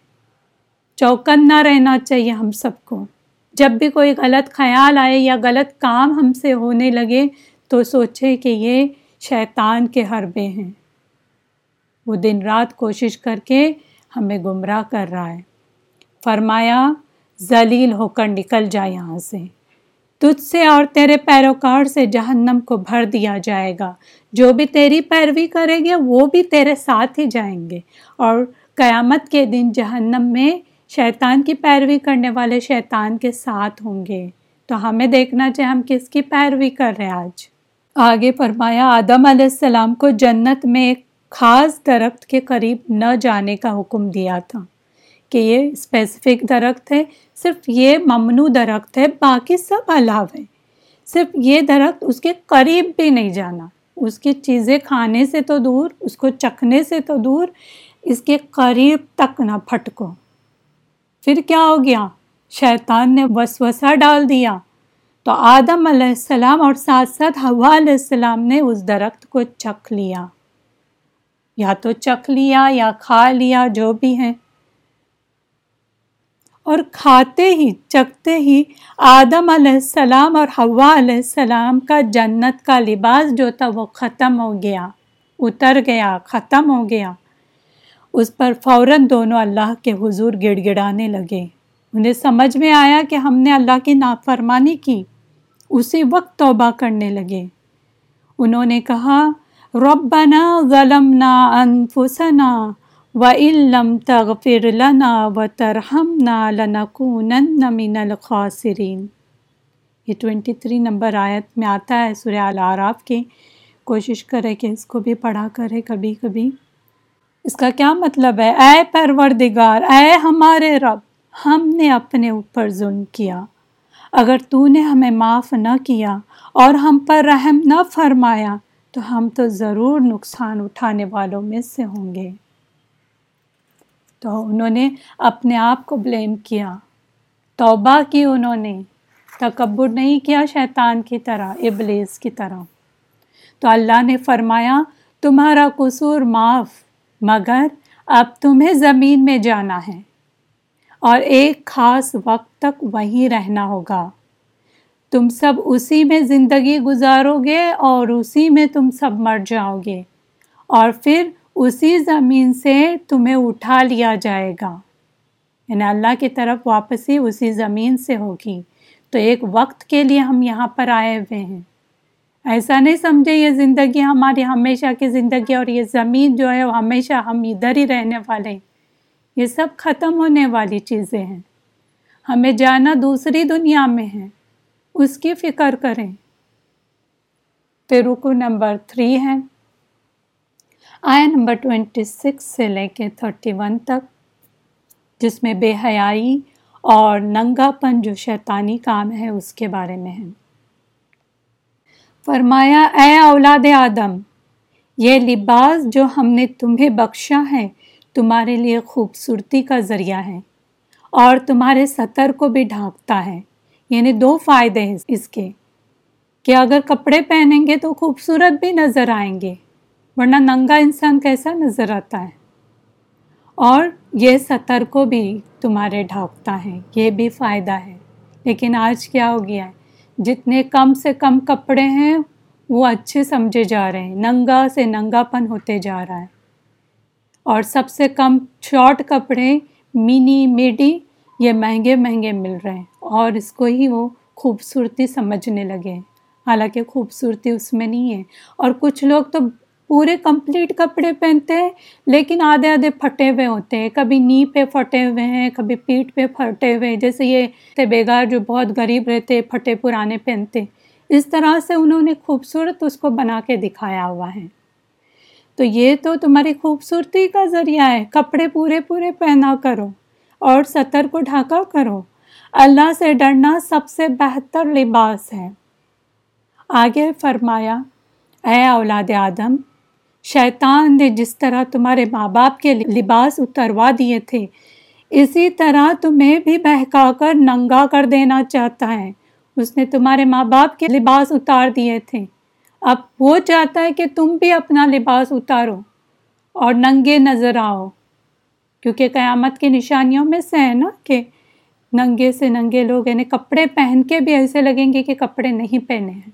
چوکن نہ رہنا چاہیے ہم سب کو۔ جب بھی کوئی غلط خیال آئے یا غلط کام ہم سے ہونے لگے تو سوچے کہ یہ شیطان کے حربے ہیں۔ وہ دن رات کوشش کر کے ہمیں گمراہ کر رہا ہے۔ فرمایا، ذلیل ہو کر نکل جائے یہاں سے۔ تجھ سے اور تیرے پیروکار سے جہنم کو بھر دیا جائے گا۔ جو بھی تیری پیروی کرے گے وہ بھی تیرے ساتھ ہی جائیں گے۔ اور قیامت کے دن جہنم میں شیطان کی پیروی کرنے والے شیطان کے ساتھ ہوں گے۔ تو ہمیں دیکھنا چاہیے، ہم کس کی پیروی کر رہے ہیں آج؟ آگے فرمایا، آدم علیہ السلام کو جنت میں ایک خاص درخت کے قریب نہ جانے کا حکم دیا تھا کہ یہ اسپیسیفک درخت ہے، صرف یہ ممنوع درخت ہے، باقی سب الاؤ ہے صرف یہ درخت اس کے قریب بھی نہیں جانا۔ اس کی چیزیں کھانے سے تو دور، اس کو چکھنے سے تو دور، اس کے قریب تک نہ پھٹکو۔ پھر کیا ہو گیا؟ شیطان نے وسوسہ ڈال دیا۔ تو آدم علیہ السلام اور ساتھ ساتھ ہوا علیہ السلام نے اس درخت کو چکھ لیا۔ یا تو چکھ لیا یا کھا لیا، جو بھی ہے اور کھاتے ہی، چکھتے ہی آدم علیہ السلام اور ہوا علیہ السلام کا جنت کا لباس جو تھا وہ ختم ہو گیا، اتر گیا، ختم ہو گیا۔ اس پر فوراً دونوں اللہ کے حضور گڑ گڑانے لگے۔ انہیں سمجھ میں آیا کہ ہم نے اللہ کی نافرمانی کی۔ اسی وقت توبہ کرنے لگے۔ انہوں نے کہا، ربنا ظلمنا انفسنا وَإِن تَغْفِرْ لَنَا وَتَرْحَمْنَا لَنَكُونَنَّ مِنَ الْخَاسِرِينَ یہ ٹوینٹی تھری نمبر آیت میں آتا ہے، سورہ العراف کی کوشش کرے کہ اس کو بھی پڑھا کرے کبھی کبھی۔ اس کا کیا مطلب ہے؟ اے پروردگار، اے ہمارے رب، ہم نے اپنے اوپر ظلم کیا۔ اگر تو نے ہمیں معاف نہ کیا اور ہم پر رحم نہ فرمایا، تو ہم تو ضرور نقصان اٹھانے والوں میں سے ہوں گے۔ تو انہوں نے اپنے آپ کو بلیم کیا۔ توبہ کی انہوں نے۔ تکبر نہیں کیا شیطان کی طرح، ابلیس کی طرح۔ تو اللہ نے فرمایا، تمہارا قصور معاف، مگر اب تمہیں زمین میں جانا ہے۔ اور ایک خاص وقت تک وہیں رہنا ہوگا۔ تم سب اسی میں زندگی گزارو گے اور اسی میں تم سب مر جاؤ گے۔ اور پھر اسی زمین سے تمہیں اٹھا لیا جائے گا۔ یعنی اللہ کی طرف واپسی اسی زمین سے ہوگی۔ تو ایک وقت کے لیے ہم یہاں پر آئے ہوئے ہیں۔ ایسا نہیں سمجھے یہ زندگی ہماری ہمیشہ کی زندگی اور یہ زمین جو ہے وہ ہمیشہ ہم ادھر ہی رہنے والے ہیں۔ یہ سب ختم ہونے والی چیزیں ہیں۔ ہمیں جانا دوسری دنیا میں ہے۔ اس کی فکر کریں۔ پھر رکو نمبر تھری ہے۔ آیا نمبر ٹوینٹی سکس سے لے کے تھرٹی ون تک، جس میں بے حیائی اور ننگا پن جو شیطانی کام ہے، اس کے بارے میں ہے۔ فرمایا، اے اولاد آدم، یہ لباس جو ہم نے تمہیں بخشا ہے تمہارے لیے خوبصورتی کا ذریعہ ہے اور تمہارے سطر کو بھی ڈھانکتا ہے۔ یعنی دو فائدے ہیں اس کے۔ کہ اگر کپڑے پہنیں گے تو خوبصورت بھی نظر آئیں گے، ورنہ ننگا انسان کیسا نظر آتا ہے؟ اور یہ سطر کو بھی تمہارے ڈھانکتا ہے، یہ بھی فائدہ ہے۔ لیکن آج کیا ہو گیا ہے؟ جتنے کم سے کم کپڑے ہیں، وہ اچھے سمجھے جا رہے ہیں، ننگا سے ننگا پن ہوتے جا رہا ہے۔ اور سب سے کم شارٹ کپڑے منی میڈی، یہ مہنگے مہنگے مل رہے ہیں اور اس کو ہی وہ خوبصورتی سمجھنے لگے حالانکہ خوبصورتی اس میں نہیں ہے۔ اور کچھ لوگ تو پورے کمپلیٹ کپڑے پہنتے ہیں، لیکن آدھے آدھے پھٹے ہوئے ہوتے ہیں۔ کبھی نی پہ پھٹے ہوئے ہیں، کبھی پیٹھ پہ پھٹے ہوئے ہیں۔ جیسے یہ بیگار جو بہت غریب رہتے پھٹے پرانے پہنتے اس طرح سے انہوں نے خوبصورت اس کو بنا کے دکھایا ہوا ہے۔ تو یہ تو تمہاری خوبصورتی کا ذریعہ ہے۔ کپڑے پورے پورے پہنا کرو اور سطر کو ڈھاکا کرو۔ اللہ سے ڈرنا سب سے بہتر لباس ہے۔ آگے فرمایا، اے اولاد آدم، شیطان نے جس طرح تمہارے ماں باپ کے لباس اتروا دیے تھے، اسی طرح تمہیں بھی بہکا کر ننگا کر دینا چاہتا ہے۔ اس نے تمہارے ماں باپ کے لباس اتار دیے تھے۔ اب وہ چاہتا ہے کہ تم بھی اپنا لباس اتارو اور ننگے نظر آؤ، کیونکہ قیامت کی نشانیوں میں سے ہے نا کہ ننگے سے ننگے لوگ یعنی کپڑے پہن کے بھی ایسے لگیں گے کہ کپڑے نہیں پہنے ہیں۔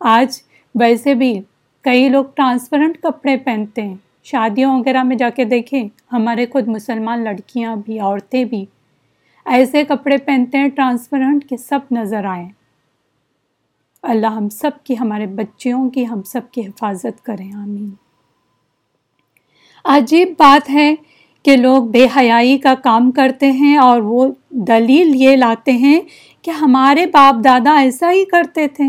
آج ویسے بھی کئی لوگ ٹرانسپرنٹ کپڑے پہنتے ہیں۔ شادیوں وغیرہ میں جا کے دیکھیں، ہمارے خود مسلمان لڑکیاں بھی، عورتیں بھی ایسے کپڑے پہنتے ہیں ٹرانسپرنٹ کہ سب نظر آئیں۔ اللہ ہم سب کی، ہمارے بچیوں کی، ہم سب کی حفاظت کریں، آمین۔ عجیب بات ہے کہ لوگ بے حیائی کا کام کرتے ہیں اور وہ دلیل یہ لاتے ہیں کہ ہمارے باپ دادا ایسا ہی کرتے تھے۔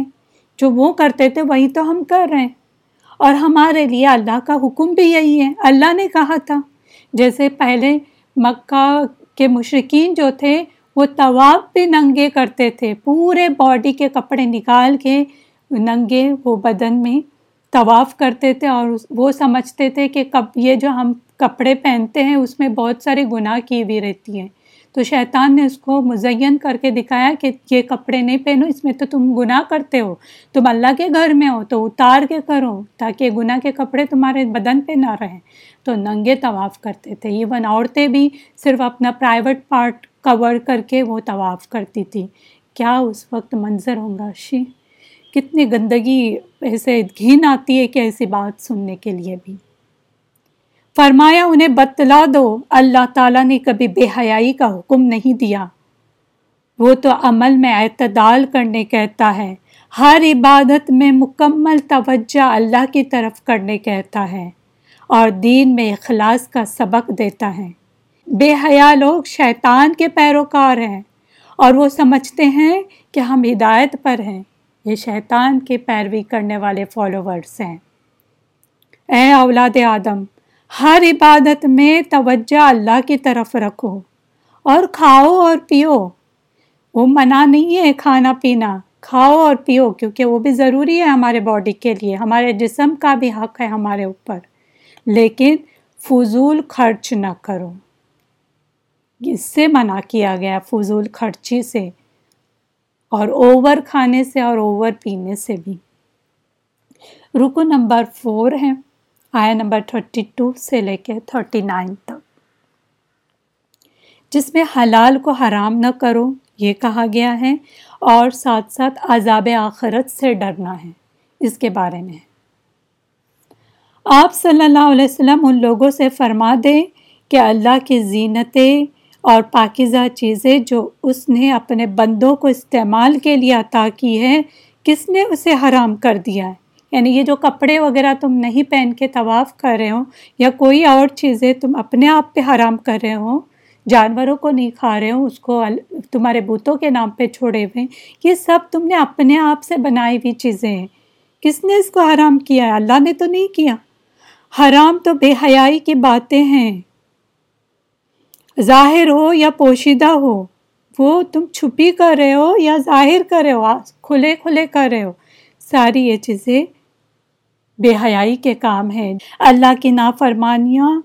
جو وہ کرتے تھے، وہی تو ہم کر رہے ہیں۔ اور ہمارے لیے اللہ کا حکم بھی یہی ہے۔ اللہ نے کہا تھا۔ جیسے پہلے مکہ کے مشرقین جو تھے وہ طواف بھی ننگے کرتے تھے۔ پورے باڈی کے کپڑے نکال کے ننگے وہ بدن میں طواف کرتے تھے اور وہ سمجھتے تھے کہ کب یہ جو ہم کپڑے پہنتے ہیں، اس میں بہت سارے گناہ کی ہوئی رہتی ہیں۔ تو شیطان نے اس کو مزین کر کے دکھایا کہ یہ کپڑے نہیں پہنو، اس میں تو تم گناہ کرتے ہو۔ تم اللہ کے گھر میں ہو، تو اتار کے کرو تاکہ گناہ کے کپڑے تمہارے بدن پہ نہ رہیں۔ تو ننگے طواف کرتے تھے۔ ایون عورتیں بھی صرف اپنا پرائیویٹ پارٹ کور کر کے وہ طواف کرتی تھی۔ کیا اس وقت منظر ہوں گا شی؟ کتنی گندگی ایسے گھین آتی ہے کہ ایسی بات سننے کے لیے بھی۔ فرمایا، انہیں بتلا دو، اللہ تعالیٰ نے کبھی بے حیائی کا حکم نہیں دیا۔ وہ تو عمل میں اعتدال کرنے کہتا ہے، ہر عبادت میں مکمل توجہ اللہ کی طرف کرنے کہتا ہے اور دین میں اخلاص کا سبق دیتا ہے۔ بے حیا لوگ شیطان کے پیروکار ہیں اور وہ سمجھتے ہیں کہ ہم ہدایت پر ہیں۔ یہ شیطان کی پیروی کرنے والے فالوورس ہیں۔ اے اولاد آدم، ہر عبادت میں توجہ اللہ کی طرف رکھو اور کھاؤ اور پیو۔ وہ منع نہیں ہے کھانا پینا، کھاؤ اور پیو، کیونکہ وہ بھی ضروری ہے ہمارے باڈی کے لیے۔ ہمارے جسم کا بھی حق ہے ہمارے اوپر۔ لیکن فضول خرچ نہ کرو۔ اس سے منع کیا گیا فضول خرچی سے اور اوور کھانے سے اور اوور پینے سے بھی۔ رکو نمبر فور ہے، آیا نمبر تھرٹی ٹو سے لے کے تھرٹی نائن تک۔ جس میں حلال کو حرام نہ کرو، یہ کہا گیا ہے، اور ساتھ ساتھ عذاب آخرت سے ڈرنا ہے۔ اس کے بارے میں۔ آپ صلی اللہ علیہ وسلم ان لوگوں سے فرما دیں کہ اللہ کی زینتیں اور پاکیزہ چیزیں جو اس نے اپنے بندوں کو استعمال کے لیے عطا کی ہے کس نے اسے حرام کر دیا؟ ہے یعنی یہ جو کپڑے وغیرہ تم نہیں پہن کے طواف کر رہے ہو یا کوئی اور چیزیں تم اپنے آپ پہ حرام کر رہے ہو، جانوروں کو نہیں کھا رہے ہو، اس کو تمہارے بوتوں کے نام پہ چھوڑے ہوئے، یہ سب تم نے اپنے آپ سے بنائی ہوئی چیزیں ہیں۔ کس نے اس کو حرام کیا؟ ہے اللہ نے تو نہیں کیا۔ حرام تو بے حیائی کی باتیں ہیں۔ ظاہر ہو یا پوشیدہ ہو، وہ تم چھپی کر رہے ہو یا ظاہر کر رہے ہو کھلے کھلے کر رہے ہو۔ ساری یہ چیزیں بے حیائی کے کام ہیں۔ اللہ کی نافرمانیاں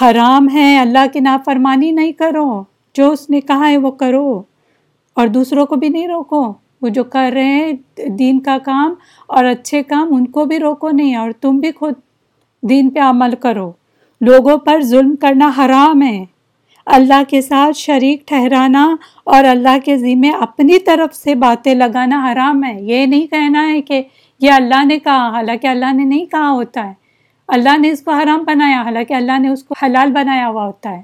حرام ہیں، اللہ کی نافرمانی نہیں کرو۔ جو اس نے کہا ہے وہ کرو۔ اور دوسروں کو بھی نہیں روکو۔ وہ جو کر رہے ہیں، دین کا کام اور اچھے کام، ان کو بھی روکو نہیں۔ اور تم بھی خود دین پہ عمل کرو۔ لوگوں پر ظلم کرنا حرام ہے۔ اللہ کے ساتھ شریک ٹھہرانا اور اللہ کے ذمے اپنی طرف سے باتیں لگانا حرام ہے۔ یہ نہیں کہنا ہے کہ یہ اللہ نے کہا، حالانکہ اللہ نے نہیں کہا ہوتا ہے۔ اللہ نے اس کو حرام بنایا، حالانکہ اللہ نے اس کو حلال بنایا ہوا ہوتا ہے۔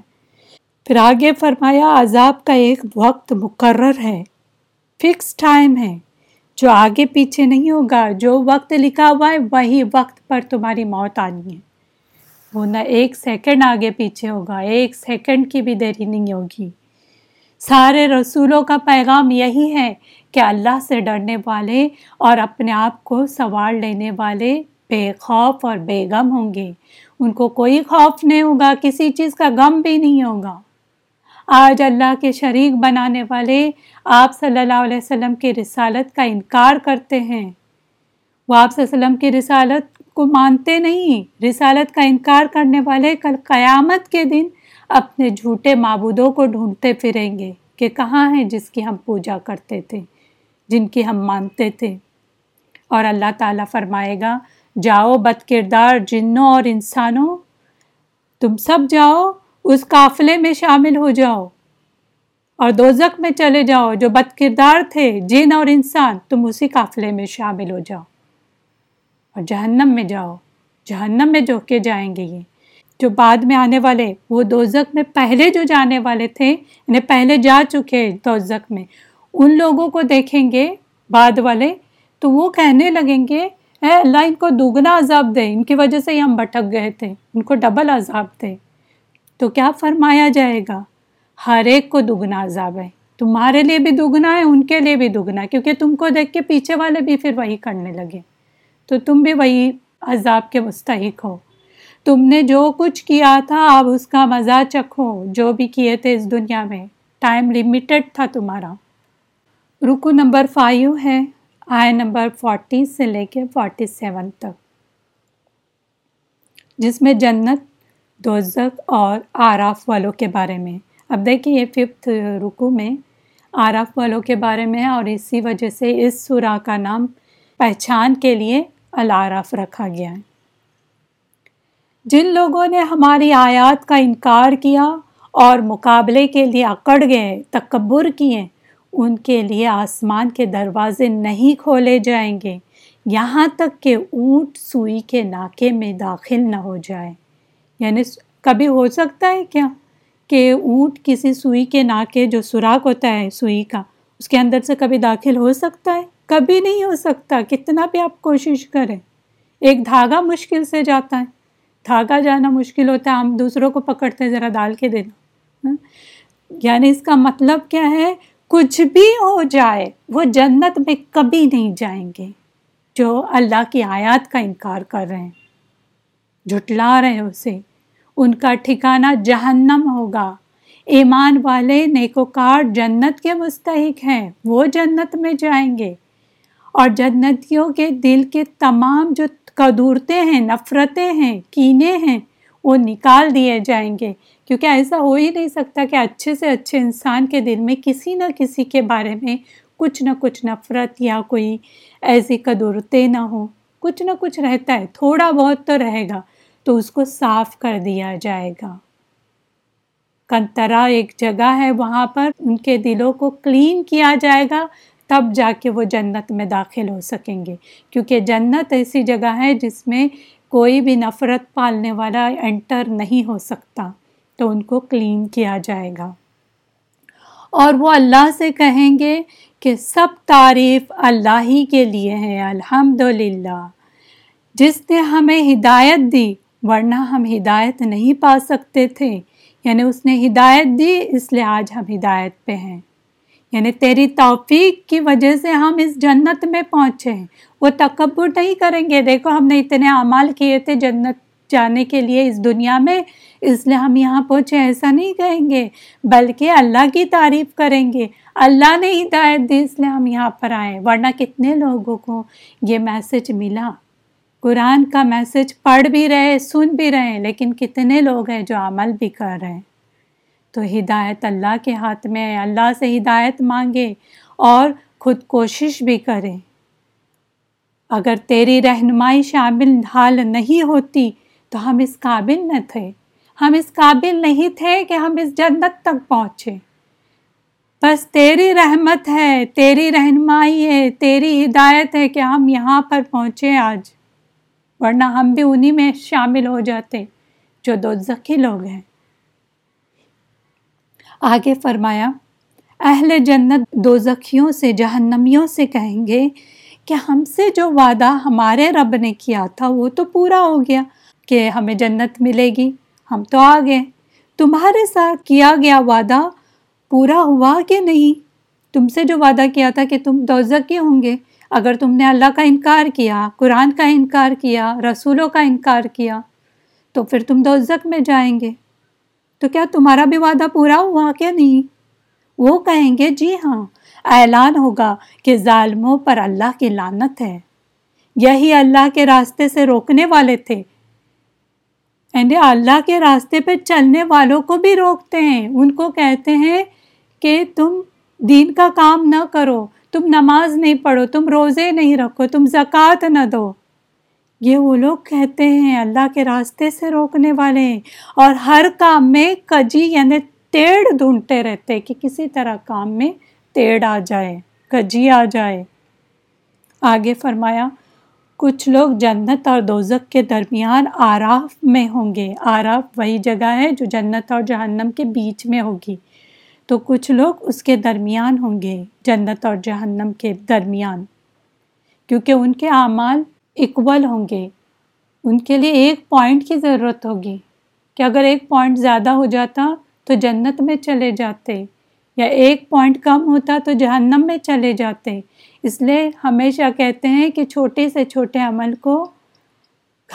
پھر آگے فرمایا، عذاب کا ایک وقت مقرر ہے، فکس ٹائم ہے۔ جو آگے پیچھے نہیں ہوگا، جو وقت لکھا ہوا ہے، وہی وقت پر تمہاری موت آنی ہے۔ وہ نہ ایک سیکنڈ آگے پیچھے ہوگا، ایک سیکنڈ کی بھی دیری نہیں ہوگی۔ سارے رسولوں کا پیغام یہی ہے کہ اللہ سے ڈرنے والے اور اپنے آپ کو سوال لینے والے بے خوف اور بے غم ہوں گے۔ ان کو کوئی خوف نہیں ہوگا، کسی چیز کا غم بھی نہیں ہوگا۔ آج اللہ کے شریک بنانے والے آپ صلی اللہ علیہ وسلم کی رسالت کا انکار کرتے ہیں۔ وہ آپ صلی اللہ علیہ وسلم کی رسالت کو مانتے نہیں، رسالت کا انکار کرنے والے کل قیامت کے دن اپنے جھوٹے معبودوں کو ڈھونڈتے پھریں گے کہ کہاں ہیں جس کی ہم پوجا کرتے تھے، جن کی ہم مانتے تھے۔ اور اللہ تعالیٰ فرمائے گا، جاؤ بد کردار جنوں اور انسانوں، تم سب جاؤ، اس قافلے میں شامل ہو جاؤ، اور دوزک میں چلے جاؤ جو بد کردار تھے، جن اور انسان، تم اسی قافلے میں شامل ہو جاؤ۔ اور جہنم میں جاؤ۔ جہنم میں جو کے جائیں گے یہ۔ جو بعد میں آنے والے، وہ دوزک میں پہلے جو جانے والے تھے، انہیں پہلے جا چکے دوزک میں۔ ان لوگوں کو دیکھیں گے بعد والے، تو وہ کہنے لگیں گے، اے اللہ، ان کو دگنا عذاب دے۔ ان کی وجہ سے ہی ہم بھٹک گئے تھے۔ ان کو ڈبل عذاب دے۔ تو کیا فرمایا جائے گا؟ ہر ایک کو دگنا عذاب ہے۔ تمہارے لیے بھی دگنا ہے، ان کے لیے بھی دگنا ہے۔ کیونکہ تم کو دیکھ کے پیچھے والے بھی پھر وہی کرنے لگے۔ تو تم بھی وہی عذاب کے مستحق ہو۔ تم نے جو کچھ کیا تھا اب اس کا مزہ چکھو۔ جو بھی کیے تھے اس دنیا میں ٹائم لمیٹڈ تھا تمہارا۔ رکو نمبر فائیو ہے آئے نمبر فورٹی سے لے کے فورٹی سیون تک۔ جس میں جنت دوزک اور آراف والوں کے بارے میں۔ اب دیکھیے یہ ففتھ رکو میں آرف والوں کے بارے میں ہے اور اسی وجہ سے اس سورہ کا نام پہچان کے لیے العرف رکھا گیا ہے۔ جن لوگوں نے ہماری آیات کا انکار کیا اور مقابلے کے لیے اکڑ گئے، تکبر کیے، ان کے لیے آسمان کے دروازے نہیں کھولے جائیں گے۔ یہاں تک کہ اونٹ سوئی کے ناکے میں داخل نہ ہو جائے۔ یعنی کبھی ہو سکتا ہے کیا کہ اونٹ کسی سوئی کے ناکے جو سوراخ ہوتا ہے، سوئی کا، اس کے اندر سے کبھی داخل ہو سکتا ہے؟ کبھی نہیں ہو سکتا، کتنا بھی آپ کوشش کریں۔ ایک دھاگا مشکل سے جاتا ہے۔ دھاگا جانا مشکل ہوتا ہے، ہم دوسروں کو پکڑتے ذرا ڈال کے دینا۔ ہاں؟ یعنی اس کا مطلب کیا ہے؟ کچھ بھی ہو جائے، وہ جنت میں کبھی نہیں جائیں گے۔ جو اللہ کی آیات کا انکار کر رہے ہیں، جھٹلا رہے ہیں اسے۔ ان کا ٹھکانہ جہنم ہوگا۔ ایمان والے نیکوکار جنت کے مستحق ہیں، وہ جنت میں جائیں گے۔ اور جنتیوں کے دل کے تمام جو کدورتے ہیں، نفرتیں ہیں، کینے ہیں، وہ نکال دیے جائیں گے۔ کیونکہ ایسا ہو ہی نہیں سکتا کہ اچھے سے اچھے انسان کے دل میں کسی نہ کسی کے بارے میں کچھ نہ کچھ نفرت یا کوئی ایسی کدورتیں نہ ہوں۔ کچھ نہ کچھ رہتا ہے، تھوڑا بہت تو رہے گا، تو اس کو صاف کر دیا جائے گا۔ کنترا ایک جگہ ہے، وہاں پر ان کے دلوں کو کلین کیا جائے گا۔ تب جا کے وہ جنت میں داخل ہو سکیں گے۔ کیونکہ جنت ایسی جگہ ہے جس میں کوئی بھی نفرت پالنے والا انٹر نہیں ہو سکتا، تو ان کو کلین کیا جائے گا۔ اور وہ اللہ سے کہیں گے کہ سب تعریف اللہ ہی کے لیے ہے الحمد للہ جس نے ہمیں ہدایت دی، ورنہ ہم ہدایت نہیں پا سکتے تھے۔ یعنی اس نے ہدایت دی، اس لیے آج ہم ہدایت پہ ہیں۔ یعنی تیری توفیق کی وجہ سے ہم اس جنت میں پہنچے ہیں۔ وہ تکبر نہیں کریں گے۔ دیکھو، ہم نے اتنے اعمال کیے تھے جنت جانے کے لیے اس دنیا میں، اس لیے ہم یہاں پہنچے، ایسا نہیں کہیں گے۔ بلکہ اللہ کی تعریف کریں گے۔ اللہ نے ہدایت دی، اس لیے ہم یہاں پر آئے ورنہ کتنے لوگوں کو یہ میسج ملا۔ قرآن کا میسج پڑھ بھی رہے، سن بھی رہے، لیکن کتنے لوگ ہیں جو عمل بھی کر رہے ہیں۔ تو ہدایت اللہ کے ہاتھ میں اللہ سے ہدایت مانگے اور خود کوشش بھی کرے۔ اگر تیری رہنمائی شامل حال نہیں ہوتی تو ہم اس قابل نہ تھے۔ ہم اس قابل نہیں تھے کہ ہم اس جنت تک پہنچے۔ بس تیری رحمت ہے، تیری رہنمائی ہے، تیری ہدایت ہے کہ ہم یہاں پر پہنچے آج۔ ورنہ ہم بھی انہی میں شامل ہو جاتے جو دو لوگ ہیں۔ آگے فرمایا، اہل جنت دو زخیوں سے، جہنمیوں سے کہیں گے کہ ہم سے جو وعدہ ہمارے رب نے کیا تھا، وہ تو پورا ہو گیا کہ ہمیں جنت ملے گی، ہم تو آ گئے۔ تمہارے ساتھ کیا گیا وعدہ؟ پورا ہوا کہ نہیں؟ تم سے جو وعدہ کیا تھا کہ تم دوزکی ہوں گے، اگر تم نے اللہ کا انکار کیا، قرآن کا انکار کیا، رسولوں کا انکار کیا، تو پھر تم دوزک میں جائیں گے۔ تو کیا تمہارا بھی وعدہ پورا ہوا کیا نہیں؟ وہ کہیں گے جی ہاں اعلان ہوگا کہ ظالموں پر اللہ کی لانت ہے۔ یہی اللہ کے راستے سے روکنے والے تھے۔ یعنی اللہ کے راستے پہ چلنے والوں کو بھی روکتے ہیں۔ ان کو کہتے ہیں کہ تم دین کا کام نہ کرو، تم نماز نہیں پڑھو، تم روزے نہیں رکھو، تم زکوٰۃ نہ دو۔ یہ وہ لوگ کہتے ہیں، اللہ کے راستے سے روکنے والے۔ ہیں اور ہر کام میں کجی یعنی ٹیڑھ ڈھونڈتے رہتے کہ کسی طرح کام میں ٹیڑھ آ جائے، کجی آ جائے۔ آگے فرمایا، کچھ لوگ جنت اور دوزک کے درمیان آراف میں ہوں گے۔ آراف وہی جگہ ہے جو جنت اور جہنم کے بیچ میں ہوگی۔ تو کچھ لوگ اس کے درمیان ہوں گے، جنت اور جہنم کے درمیان۔ کیونکہ ان کے اعمال اکول ہوں گے۔ ان کے لیے ایک پوائنٹ کی ضرورت ہوگی۔ کہ اگر ایک پوائنٹ زیادہ ہو جاتا تو جنت میں چلے جاتے، یا ایک پوائنٹ کم ہوتا تو جہنم میں چلے جاتے۔ اس لیے ہمیشہ کہتے ہیں کہ چھوٹے سے چھوٹے عمل کو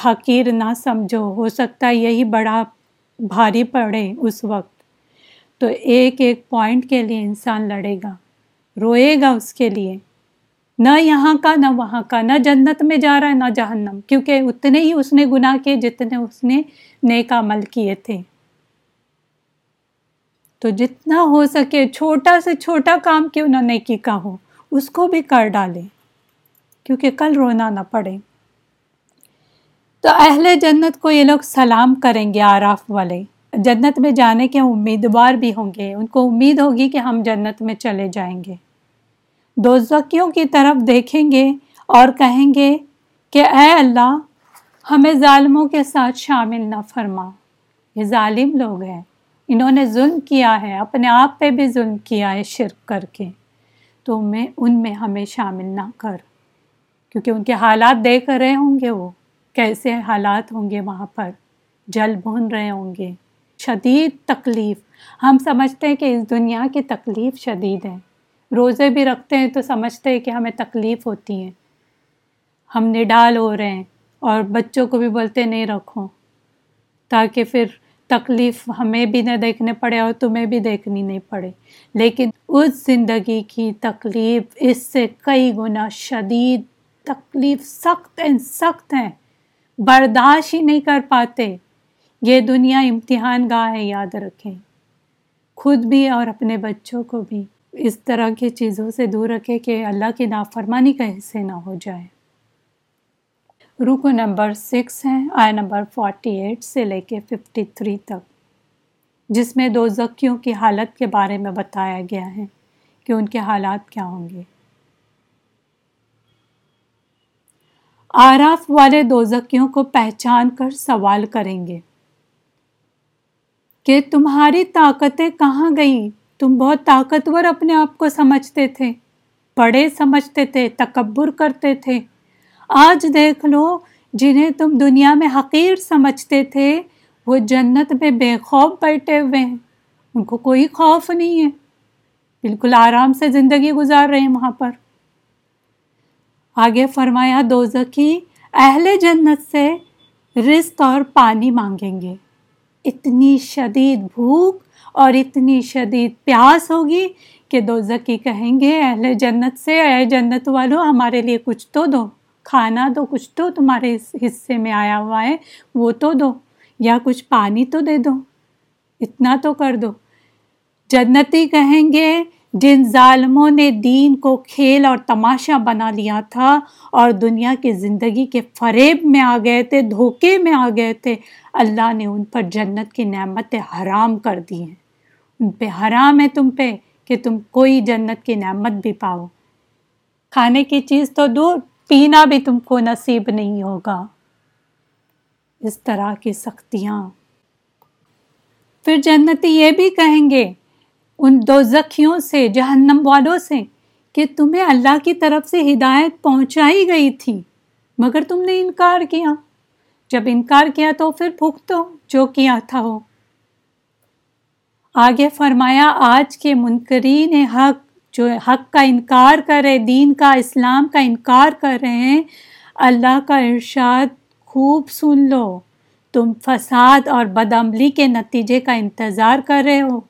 حقیر نہ سمجھو۔ ہو سکتا ہے یہی بڑا بھاری پڑے اس وقت۔ تو ایک ایک پوائنٹ کے لیے انسان لڑے گا، روئے گا اس کے لیے۔ نہ یہاں کا، نہ وہاں کا، نہ جنت میں جا رہا ہے، نہ جہنم۔ کیونکہ اتنے ہی اس نے گناہ کیے جتنے اس نے نیک عمل کیے تھے۔ تو جتنا ہو سکے، چھوٹا سے چھوٹا کام کیوں نہ نیکی کا ہو، اس کو بھی کر ڈالیں۔ کیونکہ کل رونا نہ پڑے۔ تو اہل جنت کو یہ لوگ سلام کریں گے آراف والے۔ جنت میں جانے کے امیدوار بھی ہوں گے۔ ان کو امید ہوگی کہ ہم جنت میں چلے جائیں گے۔ دوزکیوں کی طرف دیکھیں گے اور کہیں گے کہ اے اللہ، ہمیں ظالموں کے ساتھ شامل نہ فرما۔ یہ ظالم لوگ ہیں۔ انہوں نے ظلم کیا ہے، اپنے آپ پہ بھی ظلم کیا ہے شرک کر کے۔ تو میں، ان میں ہمیں شامل نہ کر۔ کیونکہ ان کے حالات دیکھ رہے ہوں گے وہ۔ کیسے حالات ہوں گے وہاں پر؟ جل بھون رہے ہوں گے۔ شدید تکلیف۔ ہم سمجھتے ہیں کہ اس دنیا کی تکلیف شدید ہے۔ روزے بھی رکھتے ہیں تو سمجھتے ہیں کہ ہمیں تکلیف ہوتی ہے ہم نڈال ہو رہے ہیں اور بچوں کو بھی بولتے نہیں رکھو۔ تاکہ پھر تکلیف ہمیں بھی نہ دیکھنے پڑے اور تمہیں بھی دیکھنی نہیں پڑے۔ لیکن اس زندگی کی تکلیف، اس سے کئی گنا شدید تکلیف سخت ہیں سخت ہیں۔ برداشت ہی نہیں کر پاتے۔ یہ دنیا امتحان گاہ ہے، یاد رکھیں۔ خود بھی اور اپنے بچوں کو بھی۔ اس طرح کی چیزوں سے دور رکھے کہ اللہ کی نافرمانی کا حصے نہ ہو جائے۔ رکو نمبر سکس ہیں آئے نمبر فورٹی ایٹ سے لے کے ففٹی تھری تک، جس میں دو زکیوں کی حالت کے بارے میں بتایا گیا ہے کہ ان کے حالات کیا ہوں گے۔ آراف والے دو زکیوں کو پہچان کر سوال کریں گے کہ تمہاری طاقتیں کہاں گئیں؟ تم بہت طاقتور اپنے آپ کو سمجھتے تھے، بڑے سمجھتے تھے، تکبر کرتے تھے۔ آج دیکھ لو، جنہیں تم دنیا میں حقیر سمجھتے تھے، وہ جنت میں بے خوف بیٹھے ہوئے ہیں۔ ان کو کوئی خوف نہیں ہے۔ بالکل آرام سے زندگی گزار رہے ہیں وہاں پر۔ آگے فرمایا دوزکی اہل جنت سے رزق اور پانی مانگیں گے۔ اتنی شدید بھوک اور اتنی شدید پیاس ہوگی کہ دو زکی کہیں گے، اہل جنت سے، اے جنت والوں ہمارے لیے کچھ تو دو۔ کھانا دو، کچھ تو تمہارے حصے میں آیا ہوا ہے، وہ تو دو۔ یا کچھ پانی تو دے دو۔ اتنا تو کر دو۔ جنتی کہیں گے، جن ظالموں نے دین کو کھیل اور تماشا بنا لیا تھا اور دنیا کی زندگی کے فریب میں آ گئے تھے، دھوکے میں آ گئے تھے، اللہ نے ان پر جنت کی نعمتیں حرام کر دی ہیں۔ پہ، حرام ہے تم پہ کہ تم کوئی جنت کی نعمت بھی پاؤ۔ کھانے کی چیز تو دور، پینا بھی تم کو نصیب نہیں ہوگا۔ اس طرح کی سختیاں۔ پھر جنتی یہ بھی کہیں گے، ان دو زخیوں سے، جہنم والوں سے، کہ تمہیں اللہ کی طرف سے ہدایت پہنچائی گئی تھی، مگر تم نے انکار کیا۔ جب انکار کیا تو پھر پھکتو جو کیا تھا ہو آگے فرمایا، آج کے منکرین حق، جو حق کا انکار کر رہے دین کا، اسلام کا انکار کر رہے ہیں، اللہ کا ارشاد خوب سن لو۔ تم فساد اور بدعملی کے نتیجے کا انتظار کر رہے ہو۔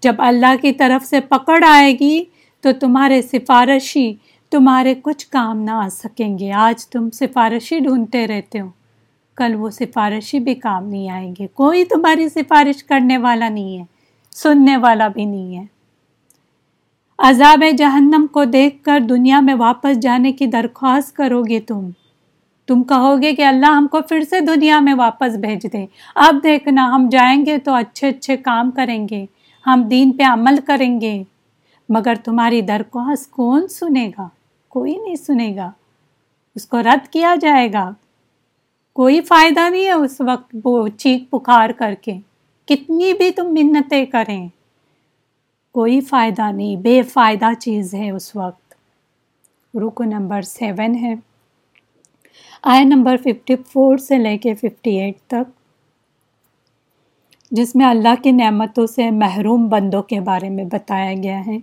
جب اللہ کی طرف سے پکڑ آئے گی، تو تمہارے سفارشی، تمہارے کچھ کام نہ آ سکیں گے۔ آج تم سفارشی ڈھونڈتے رہتے ہو۔ کل وہ سفارشی بھی کام نہیں آئیں گے۔ کوئی تمہاری سفارش کرنے والا نہیں ہے۔ سننے والا بھی نہیں ہے۔ عذاب جہنم کو دیکھ کر دنیا میں واپس جانے کی درخواست کرو گے تم۔ تم کہو گے کہ اللہ ہم کو پھر سے دنیا میں واپس بھیج دے۔ اب دیکھنا، ہم جائیں گے تو اچھے اچھے کام کریں گے۔ ہم دین پہ عمل کریں گے۔ مگر تمہاری درخواست کون سنے گا؟ کوئی نہیں سنے گا۔ اس کو رد کیا جائے گا۔ کوئی فائدہ نہیں ہے اس وقت وہ چیخ پکار کر کے۔ کتنی بھی تم منتیں کریں، کوئی فائدہ نہیں، بے فائدہ چیز ہے اس وقت۔ رکو نمبر سیون ہے۔ آئے نمبر ففٹی فور سے لے کے ففٹی ایٹ تک۔ جس میں اللہ کی نعمتوں سے محروم بندوں کے بارے میں بتایا گیا ہے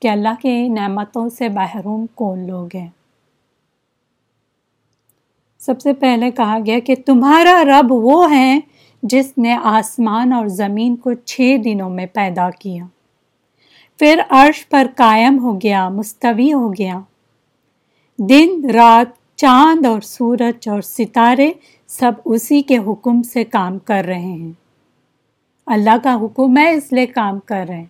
کہ اللہ کی نعمتوں سے محروم کون لوگ ہیں۔ سب سے پہلے کہا گیا کہ تمہارا رب وہ ہے جس نے آسمان اور زمین کو چھ دنوں میں پیدا کیا۔ پھر عرش پر قائم ہو گیا، مستوی ہو گیا۔ دن، رات، چاند اور سورج اور ستارے سب اسی کے حکم سے کام کر رہے ہیں۔ اللہ کا حکم ہے، اس لیے کام کر رہے ہیں۔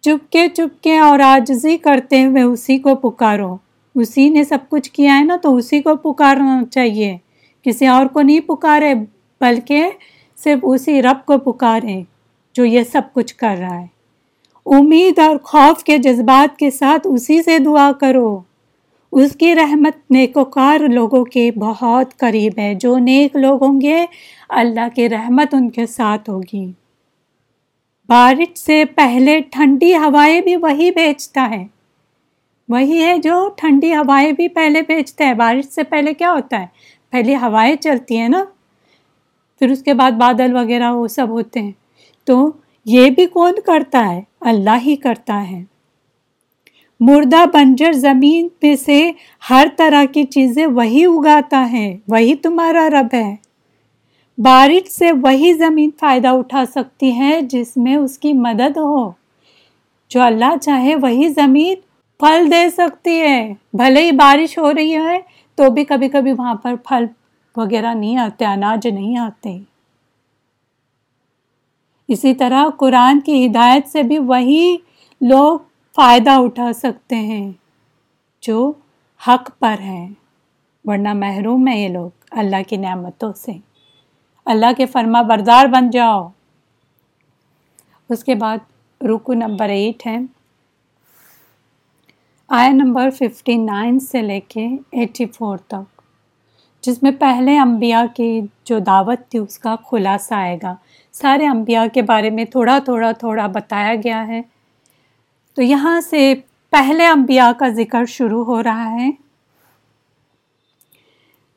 چپکے چپکے اور آجزی کرتے ہوئے اسی کو پکارو۔ اسی نے سب کچھ کیا ہے نا، تو اسی کو پکارنا چاہیے۔ کسی اور کو نہیں پکارے۔ بلکہ صرف اسی رب کو پکارے جو یہ سب کچھ کر رہا ہے۔ امید اور خوف کے جذبات کے ساتھ اسی سے دعا کرو۔ اس کی رحمت نیکوکار لوگوں کے بہت قریب ہے۔ جو نیک لوگ ہوں گے، اللہ کی رحمت ان کے ساتھ ہوگی۔ بارش سے پہلے ٹھنڈی ہوائیں بھی وہی بیچتا ہے۔ وہی ہے جو ٹھنڈی ہوائیں بھی پہلے بیچتا ہے۔ بارش سے پہلے کیا ہوتا ہے؟ پہلے ہوائیں چلتی ہیں نا۔ پھر اس کے بعد بادل وغیرہ وہ سب ہوتے ہیں۔ تو یہ بھی کون کرتا ہے؟ اللہ ہی کرتا ہے۔ مردہ بنجر زمین پہ سے ہر طرح کی چیزیں وہی اگاتا ہے، وہی تمہارا رب ہے۔ بارش سے وہی زمین فائدہ اٹھا سکتی ہے جس میں اس کی مدد ہو۔ جو اللہ چاہے وہی زمین پھل دے سکتی ہے۔ بھلے ہی بارش ہو رہی ہے تو بھی کبھی کبھی وہاں پر پھل وغیرہ نہیں آتے، اناج نہیں آتے۔ اسی طرح قرآن کی ہدایت سے بھی وہی لوگ فائدہ اٹھا سکتے ہیں جو حق پر ہیں۔ ورنہ محروم ہے یہ لوگ، اللہ کی نعمتوں سے۔ اللہ کے فرما بردار بن جاؤ۔ اس کے بعد رکو نمبر ایٹ ہے۔ آیا نمبر ففٹی نائن سے لے کے ایٹی فور تک۔ جس میں پہلے انبیاء کی جو دعوت تھی، اس کا خلاصہ آئے گا۔ سارے انبیاء کے بارے میں تھوڑا تھوڑا تھوڑا بتایا گیا ہے۔ تو یہاں سے پہلے انبیاء کا ذکر شروع ہو رہا ہے۔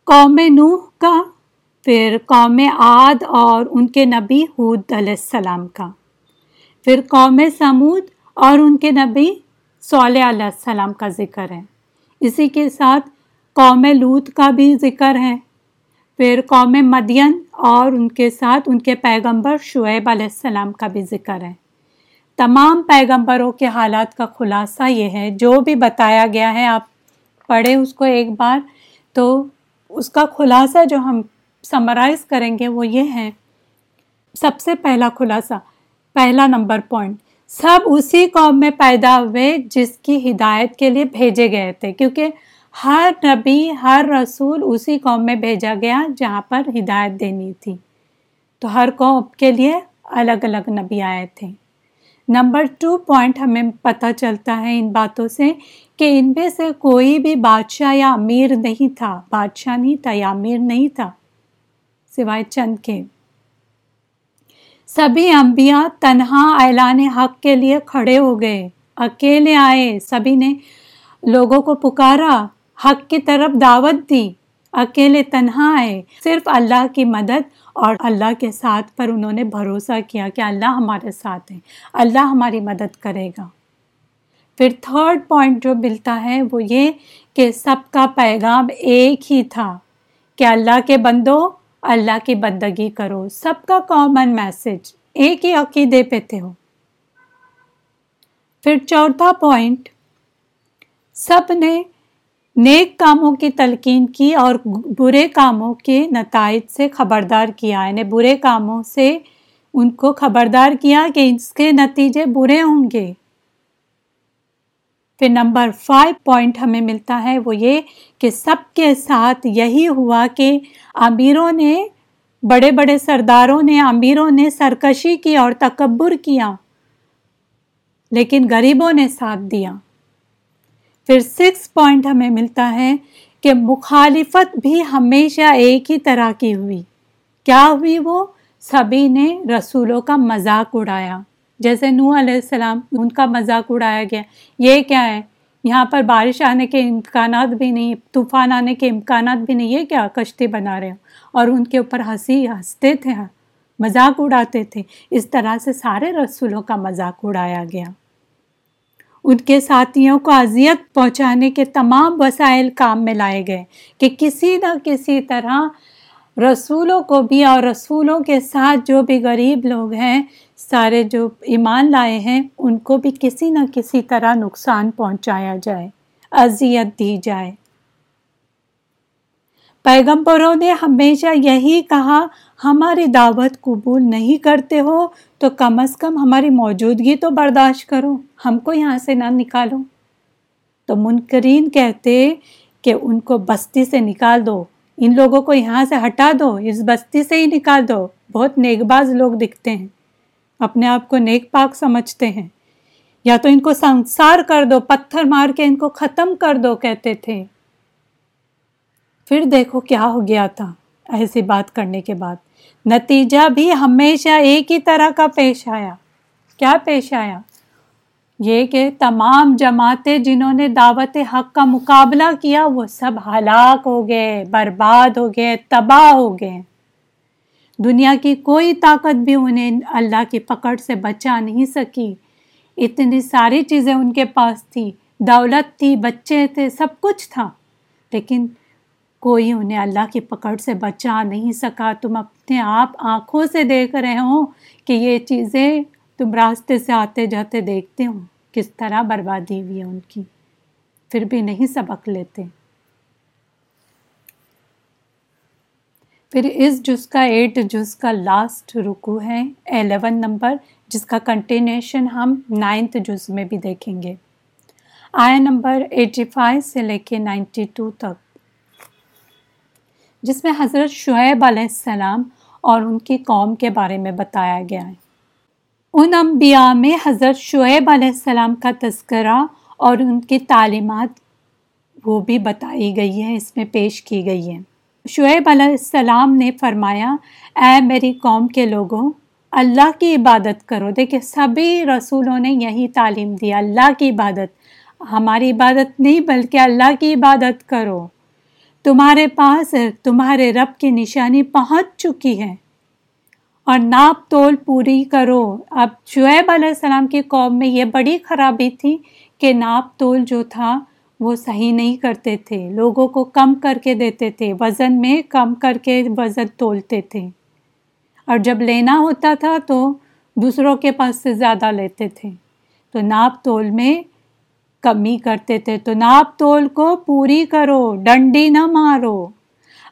قوم نوح کا، پھر قوم عاد اور ان کے نبی حود علیہ السلام کا۔ پھر قوم سمود اور ان کے نبی صلی علیہ السلام کا ذکر ہے۔ اسی کے ساتھ قوم لوت کا بھی ذکر ہے۔ پھر قوم مدین اور ان کے ساتھ ان کے پیغمبر شعیب علیہ السلام کا بھی ذکر ہے۔ تمام پیغمبروں کے حالات کا خلاصہ یہ ہے، جو بھی بتایا گیا ہے، آپ پڑھیں اس کو ایک بار۔ تو اس کا خلاصہ جو ہم سمرائز کریں گے وہ یہ ہے۔ سب سے پہلا خلاصہ، پہلا نمبر پوائنٹ سب اسی قوم میں پیدا ہوئے جس کی ہدایت کے لیے بھیجے گئے تھے۔ کیونکہ ہر نبی، ہر رسول اسی قوم میں بھیجا گیا جہاں پر ہدایت دینی تھی۔ تو ہر قوم کے لیے الگ الگ نبی آئے تھے۔ نمبر ٹو پوائنٹ ہمیں پتہ چلتا ہے ان باتوں سے کہ ان میں سے کوئی بھی بادشاہ یا امیر نہیں تھا۔ بادشاہ نہیں تھا یا امیر نہیں تھا، سوائے چند کے۔ سبھی انبیاء تنہا اعلان حق کے لیے کھڑے ہو گئے۔ اکیلے آئے، سبھی نے لوگوں کو پکارا۔ حق کی طرف دعوت دی۔ اکیلے تنہا آئے صرف اللہ کی مدد اور اللہ کے ساتھ پر انہوں نے بھروسہ کیا کہ اللہ ہمارے ساتھ ہے۔ اللہ ہماری مدد کرے گا۔ پھر تھرڈ پوائنٹ جو ملتا ہے وہ یہ کہ سب کا پیغام ایک ہی تھا کہ اللہ کے بندوں اللہ کی بندگی کرو۔ سب کا کامن میسج ایک ہی عقیدے پہ تھے۔ ہو پھر چوتھا پوائنٹ سب نے نیک کاموں کی تلقین کی اور برے کاموں کے نتائج سے خبردار کیا یعنی برے کاموں سے ان کو خبردار کیا کہ اس کے نتیجے برے ہوں گے۔ پھر نمبر فائیو پوائنٹ ہمیں ملتا ہے وہ یہ کہ سب کے ساتھ یہی ہوا کہ امیروں نے، بڑے بڑے سرداروں نے، امیروں نے سرکشی کی اور تکبر کیا، لیکن غریبوں نے ساتھ دیا۔ پھر سکس پوائنٹ ہمیں ملتا ہے کہ مخالفت بھی ہمیشہ ایک ہی طرح کی ہوئی۔ کیا ہوئی وہ؟ سبھی نے رسولوں کا مذاق اڑایا۔ جیسے نو علیہ السلام، ان کا مذاق اڑایا گیا۔ یہ کیا ہے؟ یہاں پر بارش آنے کے امکانات بھی نہیں، طوفان آنے کے امکانات بھی نہیں، یہ کیا کشتی بنا رہے ہو؟ اور ان کے اوپر ہنسی، ہنستے تھے ہاں، مذاق اڑاتے تھے۔ اس طرح سے سارے رسولوں کا مذاق اڑایا گیا۔ ان کے ساتھیوں کو اذیت پہنچانے کے تمام وسائل کام میں لائے گئے کہ کسی نہ کسی طرح رسولوں کو بھی اور رسولوں کے ساتھ جو بھی غریب لوگ ہیں، سارے جو ایمان لائے ہیں، ان کو بھی کسی نہ کسی طرح نقصان پہنچایا جائے، اذیت دی جائے۔ پیغمبروں نے ہمیشہ یہی کہا، ہماری دعوت قبول نہیں کرتے ہو تو کم از کم ہماری موجودگی تو برداشت کرو، ہم کو یہاں سے نہ نکالو۔ تو منکرین کہتے کہ ان کو بستی سے نکال دو، ان لوگوں کو یہاں سے ہٹا دو، اس بستی سے ہی نکال دو۔ بہت نیک باز لوگ دکھتے ہیں، اپنے آپ کو نیک پاک سمجھتے ہیں۔ یا تو ان کو سنسار کر دو، پتھر مار کے ان کو ختم کر دو کہتے تھے۔ پھر دیکھو کیا ہو گیا تھا۔ ایسی بات کرنے کے بعد نتیجہ بھی ہمیشہ ایک ہی طرح کا پیش آیا۔ کیا پیش آیا؟ یہ کہ تمام جماعتیں جنہوں نے دعوت حق کا مقابلہ کیا، وہ سب ہلاک ہو گئے، برباد ہو گئے، تباہ ہو گئے۔ دنیا کی کوئی طاقت بھی انہیں اللہ کی پکڑ سے بچا نہیں سکی۔ اتنی ساری چیزیں ان کے پاس تھی دولت تھی، بچے تھے، سب کچھ تھا۔ لیکن کوئی انہیں اللہ کی پکڑ سے بچا نہیں سکا۔ تم اپنے آپ آنکھوں سے دیکھ رہے ہو کہ یہ چیزیں تم راستے سے آتے جاتے دیکھتے ہو۔ کس طرح بربادی ہوئی ہے ان کی؟ پھر بھی نہیں سبق لیتے۔ پھر اس جز کا ایٹ جز کا لاسٹ رکو ہے۔ الیون نمبر، جس کا کنٹینیوشن ہم نائنتھ جز میں بھی دیکھیں گے۔ آیا نمبر ایٹی فائیو سے لے کے نائنٹی ٹو تک۔ جس میں حضرت شعیب علیہ السلام اور ان کی قوم کے بارے میں بتایا گیا ہے۔ ان انبیاء میں حضرت شعیب علیہ السلام کا تذکرہ اور ان کی تعلیمات وہ بھی بتائی گئی ہے اس میں پیش کی گئی ہے شعیب علیہ السلام نے فرمایا، اے میری قوم کے لوگوں، اللہ کی عبادت کرو۔ دیکھیں سبھی رسولوں نے یہی تعلیم دی، اللہ کی عبادت۔ ہماری عبادت نہیں، بلکہ اللہ کی عبادت کرو۔ تمہارے پاس تمہارے رب کی نشانی پہنچ چکی ہے۔ اور ناپ تول پوری کرو۔ اب شعیب علیہ السلام کی قوم میں یہ بڑی خرابی تھی کہ ناپ تول جو تھا وہ صحیح نہیں کرتے تھے۔ لوگوں کو کم کر کے دیتے تھے، وزن میں کم کر کے وزن تولتے تھے۔ اور جب لینا ہوتا تھا تو دوسروں کے پاس سے زیادہ لیتے تھے۔ تو ناپ تول میں کمی کرتے تھے تو ناپ تول کو پوری کرو، ڈنڈی نہ مارو۔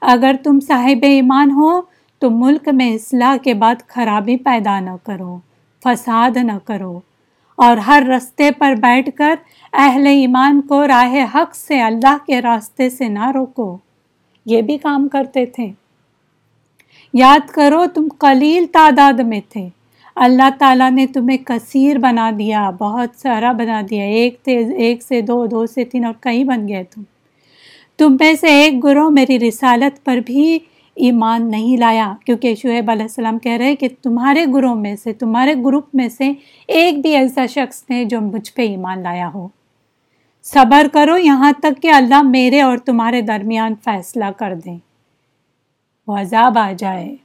اگر تم صاحب ایمان ہو تو ملک میں اصلاح کے بعد خرابی پیدا نہ کرو، فساد نہ کرو۔ اور ہر رستے پر بیٹھ کر اہل ایمان کو راہ حق سے اللہ کے راستے سے نہ روکو۔ یہ بھی کام کرتے تھے۔ یاد کرو تم قلیل تعداد میں تھے۔ اللہ تعالیٰ نے تمہیں کثیر بنا دیا، بہت سارا بنا دیا، ایک تھے ایک سے دو دو سے تین اور کئی بن گئے تم۔ تم میں سے ایک گروہ میری رسالت پر بھی ایمان نہیں لایا، کیونکہ شعیب علیہ السلام کہہ رہے کہ تمہارے گروہ میں سے، تمہارے گروپ میں سے ایک بھی ایسا شخص نے جو مجھ پہ ایمان لایا ہو۔ صبر کرو، یہاں تک کہ اللہ میرے اور تمہارے درمیان فیصلہ کر دیں وہ عذاب آ جائے۔